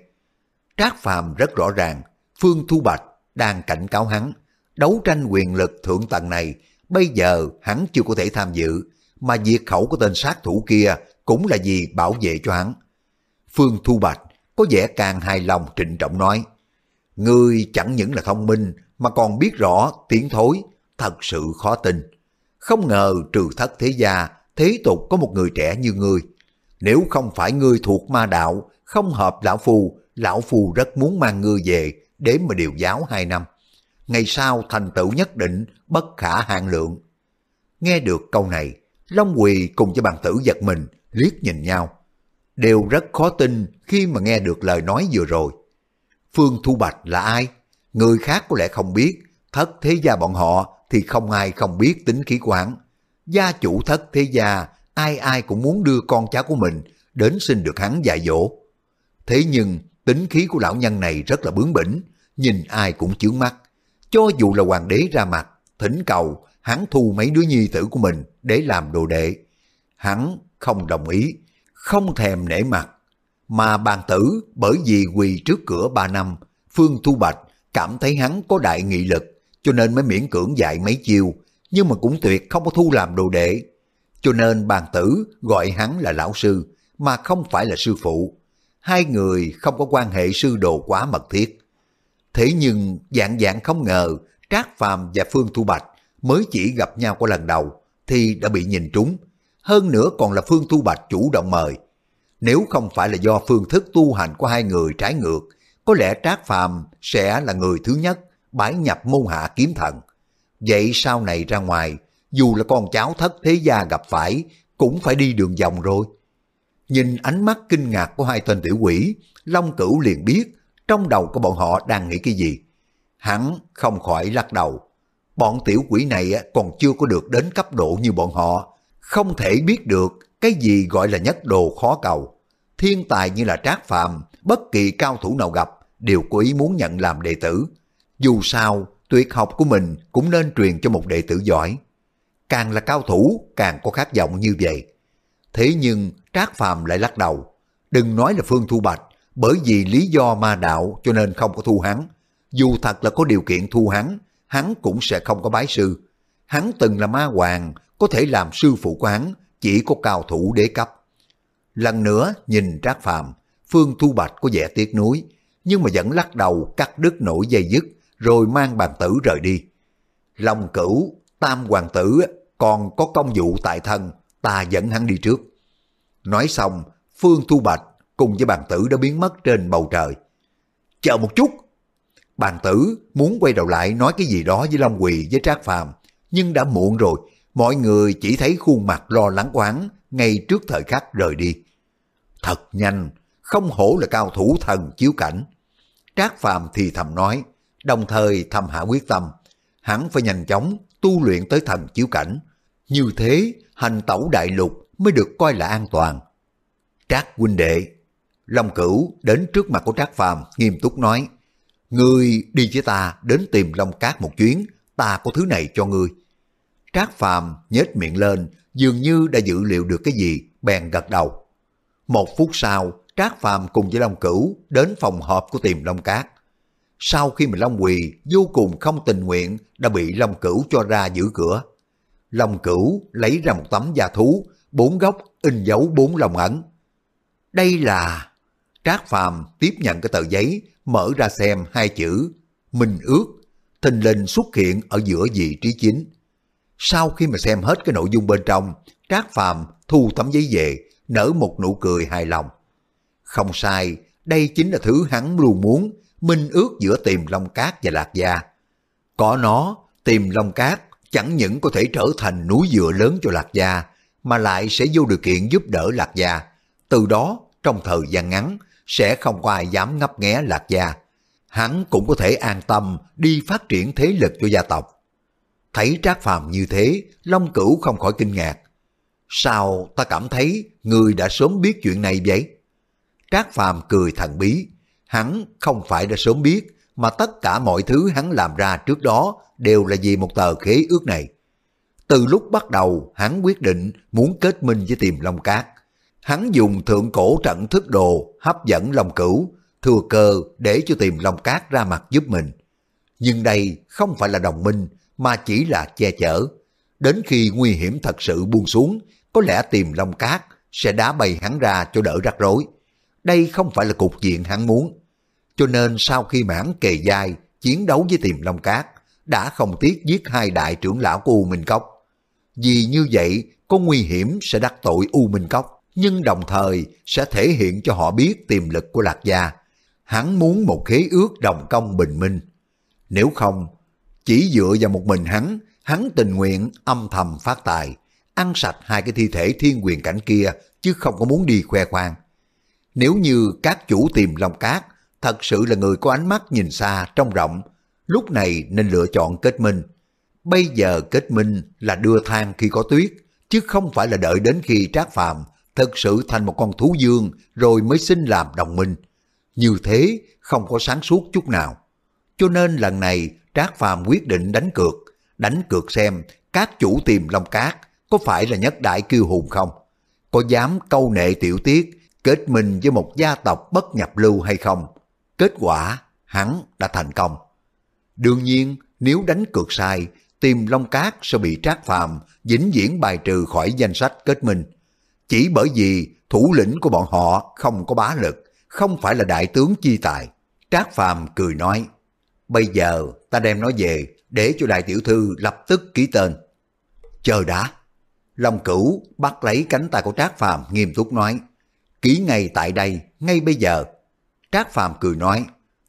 Trác Phàm rất rõ ràng, Phương Thu Bạch đang cảnh cáo hắn, đấu tranh quyền lực thượng tầng này, bây giờ hắn chưa có thể tham dự, mà diệt khẩu của tên sát thủ kia cũng là vì bảo vệ cho hắn. Phương Thu Bạch có vẻ càng hài lòng trịnh trọng nói, Ngươi chẳng những là thông minh mà còn biết rõ tiếng thối, thật sự khó tin. Không ngờ trừ thất thế gia, thế tục có một người trẻ như ngươi. Nếu không phải ngươi thuộc ma đạo, không hợp lão phù, lão phù rất muốn mang ngươi về để mà điều giáo hai năm. Ngày sau thành tựu nhất định bất khả hạn lượng. Nghe được câu này, Long Quỳ cùng cho bàn tử giật mình, liếc nhìn nhau. Đều rất khó tin khi mà nghe được lời nói vừa rồi. Phương Thu Bạch là ai? Người khác có lẽ không biết, thất thế gia bọn họ thì không ai không biết tính khí của hắn. Gia chủ thất thế gia, ai ai cũng muốn đưa con cháu của mình đến xin được hắn dạy dỗ. Thế nhưng tính khí của lão nhân này rất là bướng bỉnh, nhìn ai cũng chướng mắt. Cho dù là hoàng đế ra mặt, thỉnh cầu, hắn thu mấy đứa nhi tử của mình để làm đồ đệ. Hắn không đồng ý, không thèm nể mặt. Mà bàn tử bởi vì quỳ trước cửa ba năm, Phương Thu Bạch cảm thấy hắn có đại nghị lực, cho nên mới miễn cưỡng dạy mấy chiêu, nhưng mà cũng tuyệt không có thu làm đồ đệ. Cho nên bàn tử gọi hắn là lão sư, mà không phải là sư phụ. Hai người không có quan hệ sư đồ quá mật thiết. Thế nhưng dạng dạng không ngờ Trác Phàm và Phương Thu Bạch mới chỉ gặp nhau qua lần đầu thì đã bị nhìn trúng. Hơn nữa còn là Phương Thu Bạch chủ động mời. Nếu không phải là do phương thức tu hành của hai người trái ngược, có lẽ Trác Phàm sẽ là người thứ nhất bái nhập môn hạ kiếm thần. Vậy sau này ra ngoài, dù là con cháu thất thế gia gặp phải, cũng phải đi đường vòng rồi. Nhìn ánh mắt kinh ngạc của hai tên tiểu quỷ, Long Cửu liền biết trong đầu của bọn họ đang nghĩ cái gì. Hắn không khỏi lắc đầu. Bọn tiểu quỷ này còn chưa có được đến cấp độ như bọn họ, không thể biết được cái gì gọi là nhất đồ khó cầu. Thiên tài như là Trác Phạm, bất kỳ cao thủ nào gặp đều có ý muốn nhận làm đệ tử. Dù sao, tuyệt học của mình cũng nên truyền cho một đệ tử giỏi. Càng là cao thủ, càng có khát vọng như vậy. Thế nhưng Trác Phàm lại lắc đầu. Đừng nói là Phương Thu Bạch, bởi vì lý do ma đạo cho nên không có thu hắn. Dù thật là có điều kiện thu hắn, hắn cũng sẽ không có bái sư. Hắn từng là ma hoàng, có thể làm sư phụ của hắn, chỉ có cao thủ đế cấp. Lần nữa nhìn Trác Phàm, Phương Thu Bạch có vẻ tiếc nuối, nhưng mà vẫn lắc đầu cắt đứt nổi dây dứt, rồi mang bàn tử rời đi. Long cửu, tam hoàng tử còn có công vụ tại thân, ta dẫn hắn đi trước. Nói xong, Phương Thu Bạch cùng với bàn tử đã biến mất trên bầu trời. Chờ một chút! Bàn tử muốn quay đầu lại nói cái gì đó với Long Quỳ với Trác Phàm nhưng đã muộn rồi, mọi người chỉ thấy khuôn mặt lo lắng quán ngay trước thời khắc rời đi. Thật nhanh, không hổ là cao thủ thần chiếu cảnh. Trác Phàm thì thầm nói, đồng thời thầm hạ quyết tâm, hắn phải nhanh chóng tu luyện tới thần chiếu cảnh. Như thế, hành tẩu đại lục mới được coi là an toàn. Trác huynh đệ, Long Cửu đến trước mặt của Trác Phàm nghiêm túc nói, Ngươi đi với ta đến tìm Long Cát một chuyến, ta có thứ này cho ngươi. Trác Phàm nhếch miệng lên, dường như đã dự liệu được cái gì, bèn gật đầu. Một phút sau, Trác Phàm cùng với Long Cửu đến phòng họp của tìm Long Cát. Sau khi mà Long Quỳ vô cùng không tình nguyện đã bị Long Cửu cho ra giữ cửa. Long Cửu lấy ra một tấm da thú, bốn góc in dấu bốn lòng ẩn Đây là... Trác Phàm tiếp nhận cái tờ giấy, mở ra xem hai chữ Minh ước, thình lình xuất hiện ở giữa vị trí chính. Sau khi mà xem hết cái nội dung bên trong, Trác Phàm thu tấm giấy về, nở một nụ cười hài lòng. Không sai, đây chính là thứ hắn luôn muốn, minh ước giữa tìm Long Cát và Lạc Gia. Có nó, tìm Long Cát chẳng những có thể trở thành núi dựa lớn cho Lạc Gia, mà lại sẽ vô điều kiện giúp đỡ Lạc Gia. Từ đó, trong thời gian ngắn, sẽ không có ai dám ngấp nghé Lạc Gia. Hắn cũng có thể an tâm đi phát triển thế lực cho gia tộc. Thấy Trác Phàm như thế, Long Cửu không khỏi kinh ngạc. Sao ta cảm thấy người đã sớm biết chuyện này vậy? Trác Phàm cười thần bí. Hắn không phải đã sớm biết, mà tất cả mọi thứ hắn làm ra trước đó đều là vì một tờ khế ước này. Từ lúc bắt đầu, hắn quyết định muốn kết minh với tìm Long Cát. Hắn dùng thượng cổ trận thức đồ hấp dẫn Long Cửu, thừa cơ để cho tìm Long Cát ra mặt giúp mình. Nhưng đây không phải là đồng minh, mà chỉ là che chở. Đến khi nguy hiểm thật sự buông xuống, có lẽ tìm Long Cát sẽ đá bay hắn ra cho đỡ rắc rối. Đây không phải là cục diện hắn muốn. Cho nên sau khi mãn kề dai chiến đấu với tìm Long Cát, đã không tiếc giết hai đại trưởng lão của U Minh Cốc. Vì như vậy có nguy hiểm sẽ đắc tội U Minh Cốc, nhưng đồng thời sẽ thể hiện cho họ biết tiềm lực của Lạc Gia. Hắn muốn một khế ước đồng công bình minh. Nếu không, chỉ dựa vào một mình hắn, hắn tình nguyện âm thầm phát tài, ăn sạch hai cái thi thể thiên quyền cảnh kia chứ không có muốn đi khoe khoang. Nếu như các chủ tìm Long Cát thật sự là người có ánh mắt nhìn xa, trông rộng, lúc này nên lựa chọn kết minh. Bây giờ kết minh là đưa than khi có tuyết, chứ không phải là đợi đến khi Trác Phàm thực sự thành một con thú dương rồi mới xin làm đồng minh. Như thế không có sáng suốt chút nào. Cho nên lần này Trác Phàm quyết định đánh cược, đánh cược xem các chủ tìm Long Cát có phải là nhất đại kiêu hùng không? Có dám câu nệ tiểu tiết kết minh với một gia tộc bất nhập lưu hay không? Kết quả, hắn đã thành công. Đương nhiên, nếu đánh cược sai, tìm Long Cát sẽ bị trác phàm, vĩnh viễn bài trừ khỏi danh sách kết minh chỉ bởi vì thủ lĩnh của bọn họ không có bá lực, không phải là đại tướng chi tài. Trác Phàm cười nói, bây giờ ta đem nó về để cho đại tiểu thư lập tức ký tên. Chờ đã. Long cửu bắt lấy cánh tay của Trác Phàm nghiêm túc nói, ký ngay tại đây, ngay bây giờ. Trác Phàm cười nói,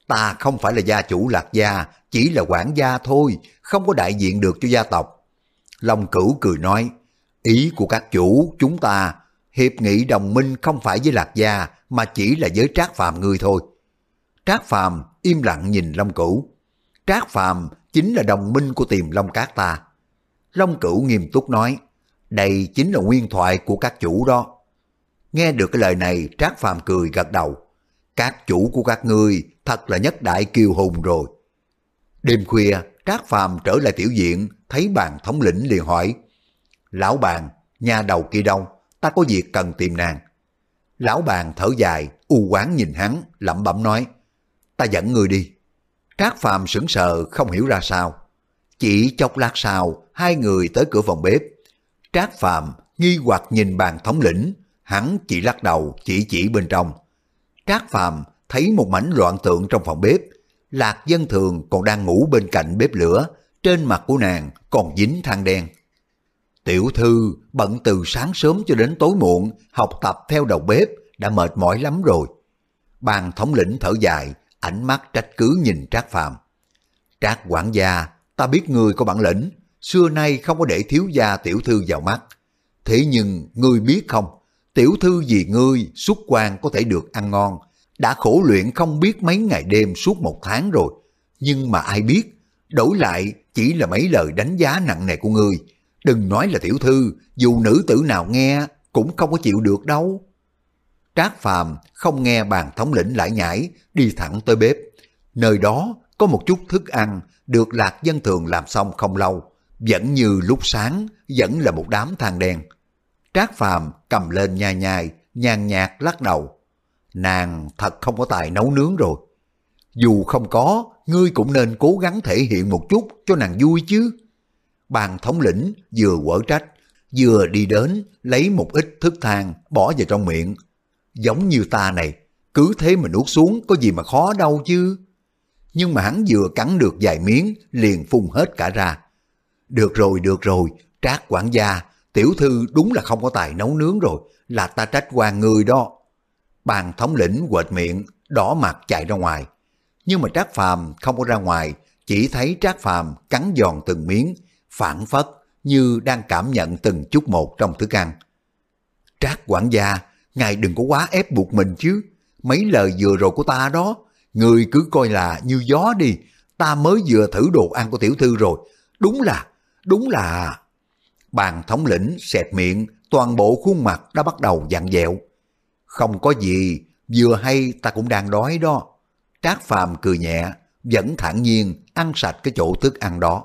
ta không phải là gia chủ lạc gia, chỉ là quản gia thôi, không có đại diện được cho gia tộc. Long cửu cười nói, ý của các chủ chúng ta, hiệp nghị đồng minh không phải với lạc gia, mà chỉ là với Trác Phàm ngươi thôi. Trác Phàm im lặng nhìn Long Cửu. Trác Phàm chính là đồng minh của tiềm Long Cát ta. Long Cửu nghiêm túc nói, đây chính là nguyên thoại của các chủ đó. Nghe được cái lời này, Trác Phàm cười gật đầu. Các chủ của các ngươi thật là nhất đại kiêu hùng rồi. Đêm khuya, Trác Phàm trở lại tiểu diện, thấy bàn thống lĩnh liền hỏi. Lão bàn, nhà đầu kia đâu? Ta có việc cần tìm nàng. Lão bàn thở dài, u quán nhìn hắn, lẩm bẩm nói. Ta dẫn người đi. Trác Phàm sững sờ không hiểu ra sao. Chỉ chốc lát sau, hai người tới cửa phòng bếp. Trác Phàm nghi hoặc nhìn bàn thống lĩnh, hắn chỉ lắc đầu chỉ chỉ bên trong. Trác Phàm thấy một mảnh loạn tượng trong phòng bếp, Lạc Dân Thường còn đang ngủ bên cạnh bếp lửa, trên mặt của nàng còn dính than đen. Tiểu thư bận từ sáng sớm cho đến tối muộn, học tập theo đầu bếp, đã mệt mỏi lắm rồi. Bàn thống lĩnh thở dài, ánh mắt trách cứ nhìn Trác Phàm. Trác quản gia, ta biết ngươi có bản lĩnh, xưa nay không có để thiếu gia tiểu thư vào mắt. Thế nhưng ngươi biết không, tiểu thư vì ngươi xuất quan có thể được ăn ngon, đã khổ luyện không biết mấy ngày đêm suốt một tháng rồi. Nhưng mà ai biết, đổi lại chỉ là mấy lời đánh giá nặng nề của ngươi. Đừng nói là tiểu thư, dù nữ tử nào nghe cũng không có chịu được đâu. Trác Phàm không nghe bàn thống lĩnh lại nhảy, đi thẳng tới bếp. Nơi đó có một chút thức ăn được lạc dân thường làm xong không lâu. Vẫn như lúc sáng, vẫn là một đám than đen. Trác Phàm cầm lên nhai nhai, nhàn nhạt lắc đầu. Nàng thật không có tài nấu nướng rồi. Dù không có, ngươi cũng nên cố gắng thể hiện một chút cho nàng vui chứ. Bàn thống lĩnh vừa quở trách, vừa đi đến lấy một ít thức thang bỏ vào trong miệng. Giống như ta này, cứ thế mà nuốt xuống có gì mà khó đâu chứ. Nhưng mà hắn vừa cắn được vài miếng liền phun hết cả ra. Được rồi, được rồi, trác quản gia, tiểu thư đúng là không có tài nấu nướng rồi, là ta trách quan người đó. Bàn thống lĩnh quệt miệng, đỏ mặt chạy ra ngoài. Nhưng mà Trác Phàm không có ra ngoài, chỉ thấy Trác Phàm cắn giòn từng miếng, phản phất như đang cảm nhận từng chút một trong thức ăn. Trác quản gia, ngài đừng có quá ép buộc mình chứ. Mấy lời vừa rồi của ta đó, người cứ coi là như gió đi. Ta mới vừa thử đồ ăn của tiểu thư rồi. Đúng là, đúng là... Bàn thống lĩnh xẹp miệng, toàn bộ khuôn mặt đã bắt đầu dặn dẹo. Không có gì, vừa hay ta cũng đang đói đó. Trác Phàm cười nhẹ, vẫn thản nhiên ăn sạch cái chỗ thức ăn đó.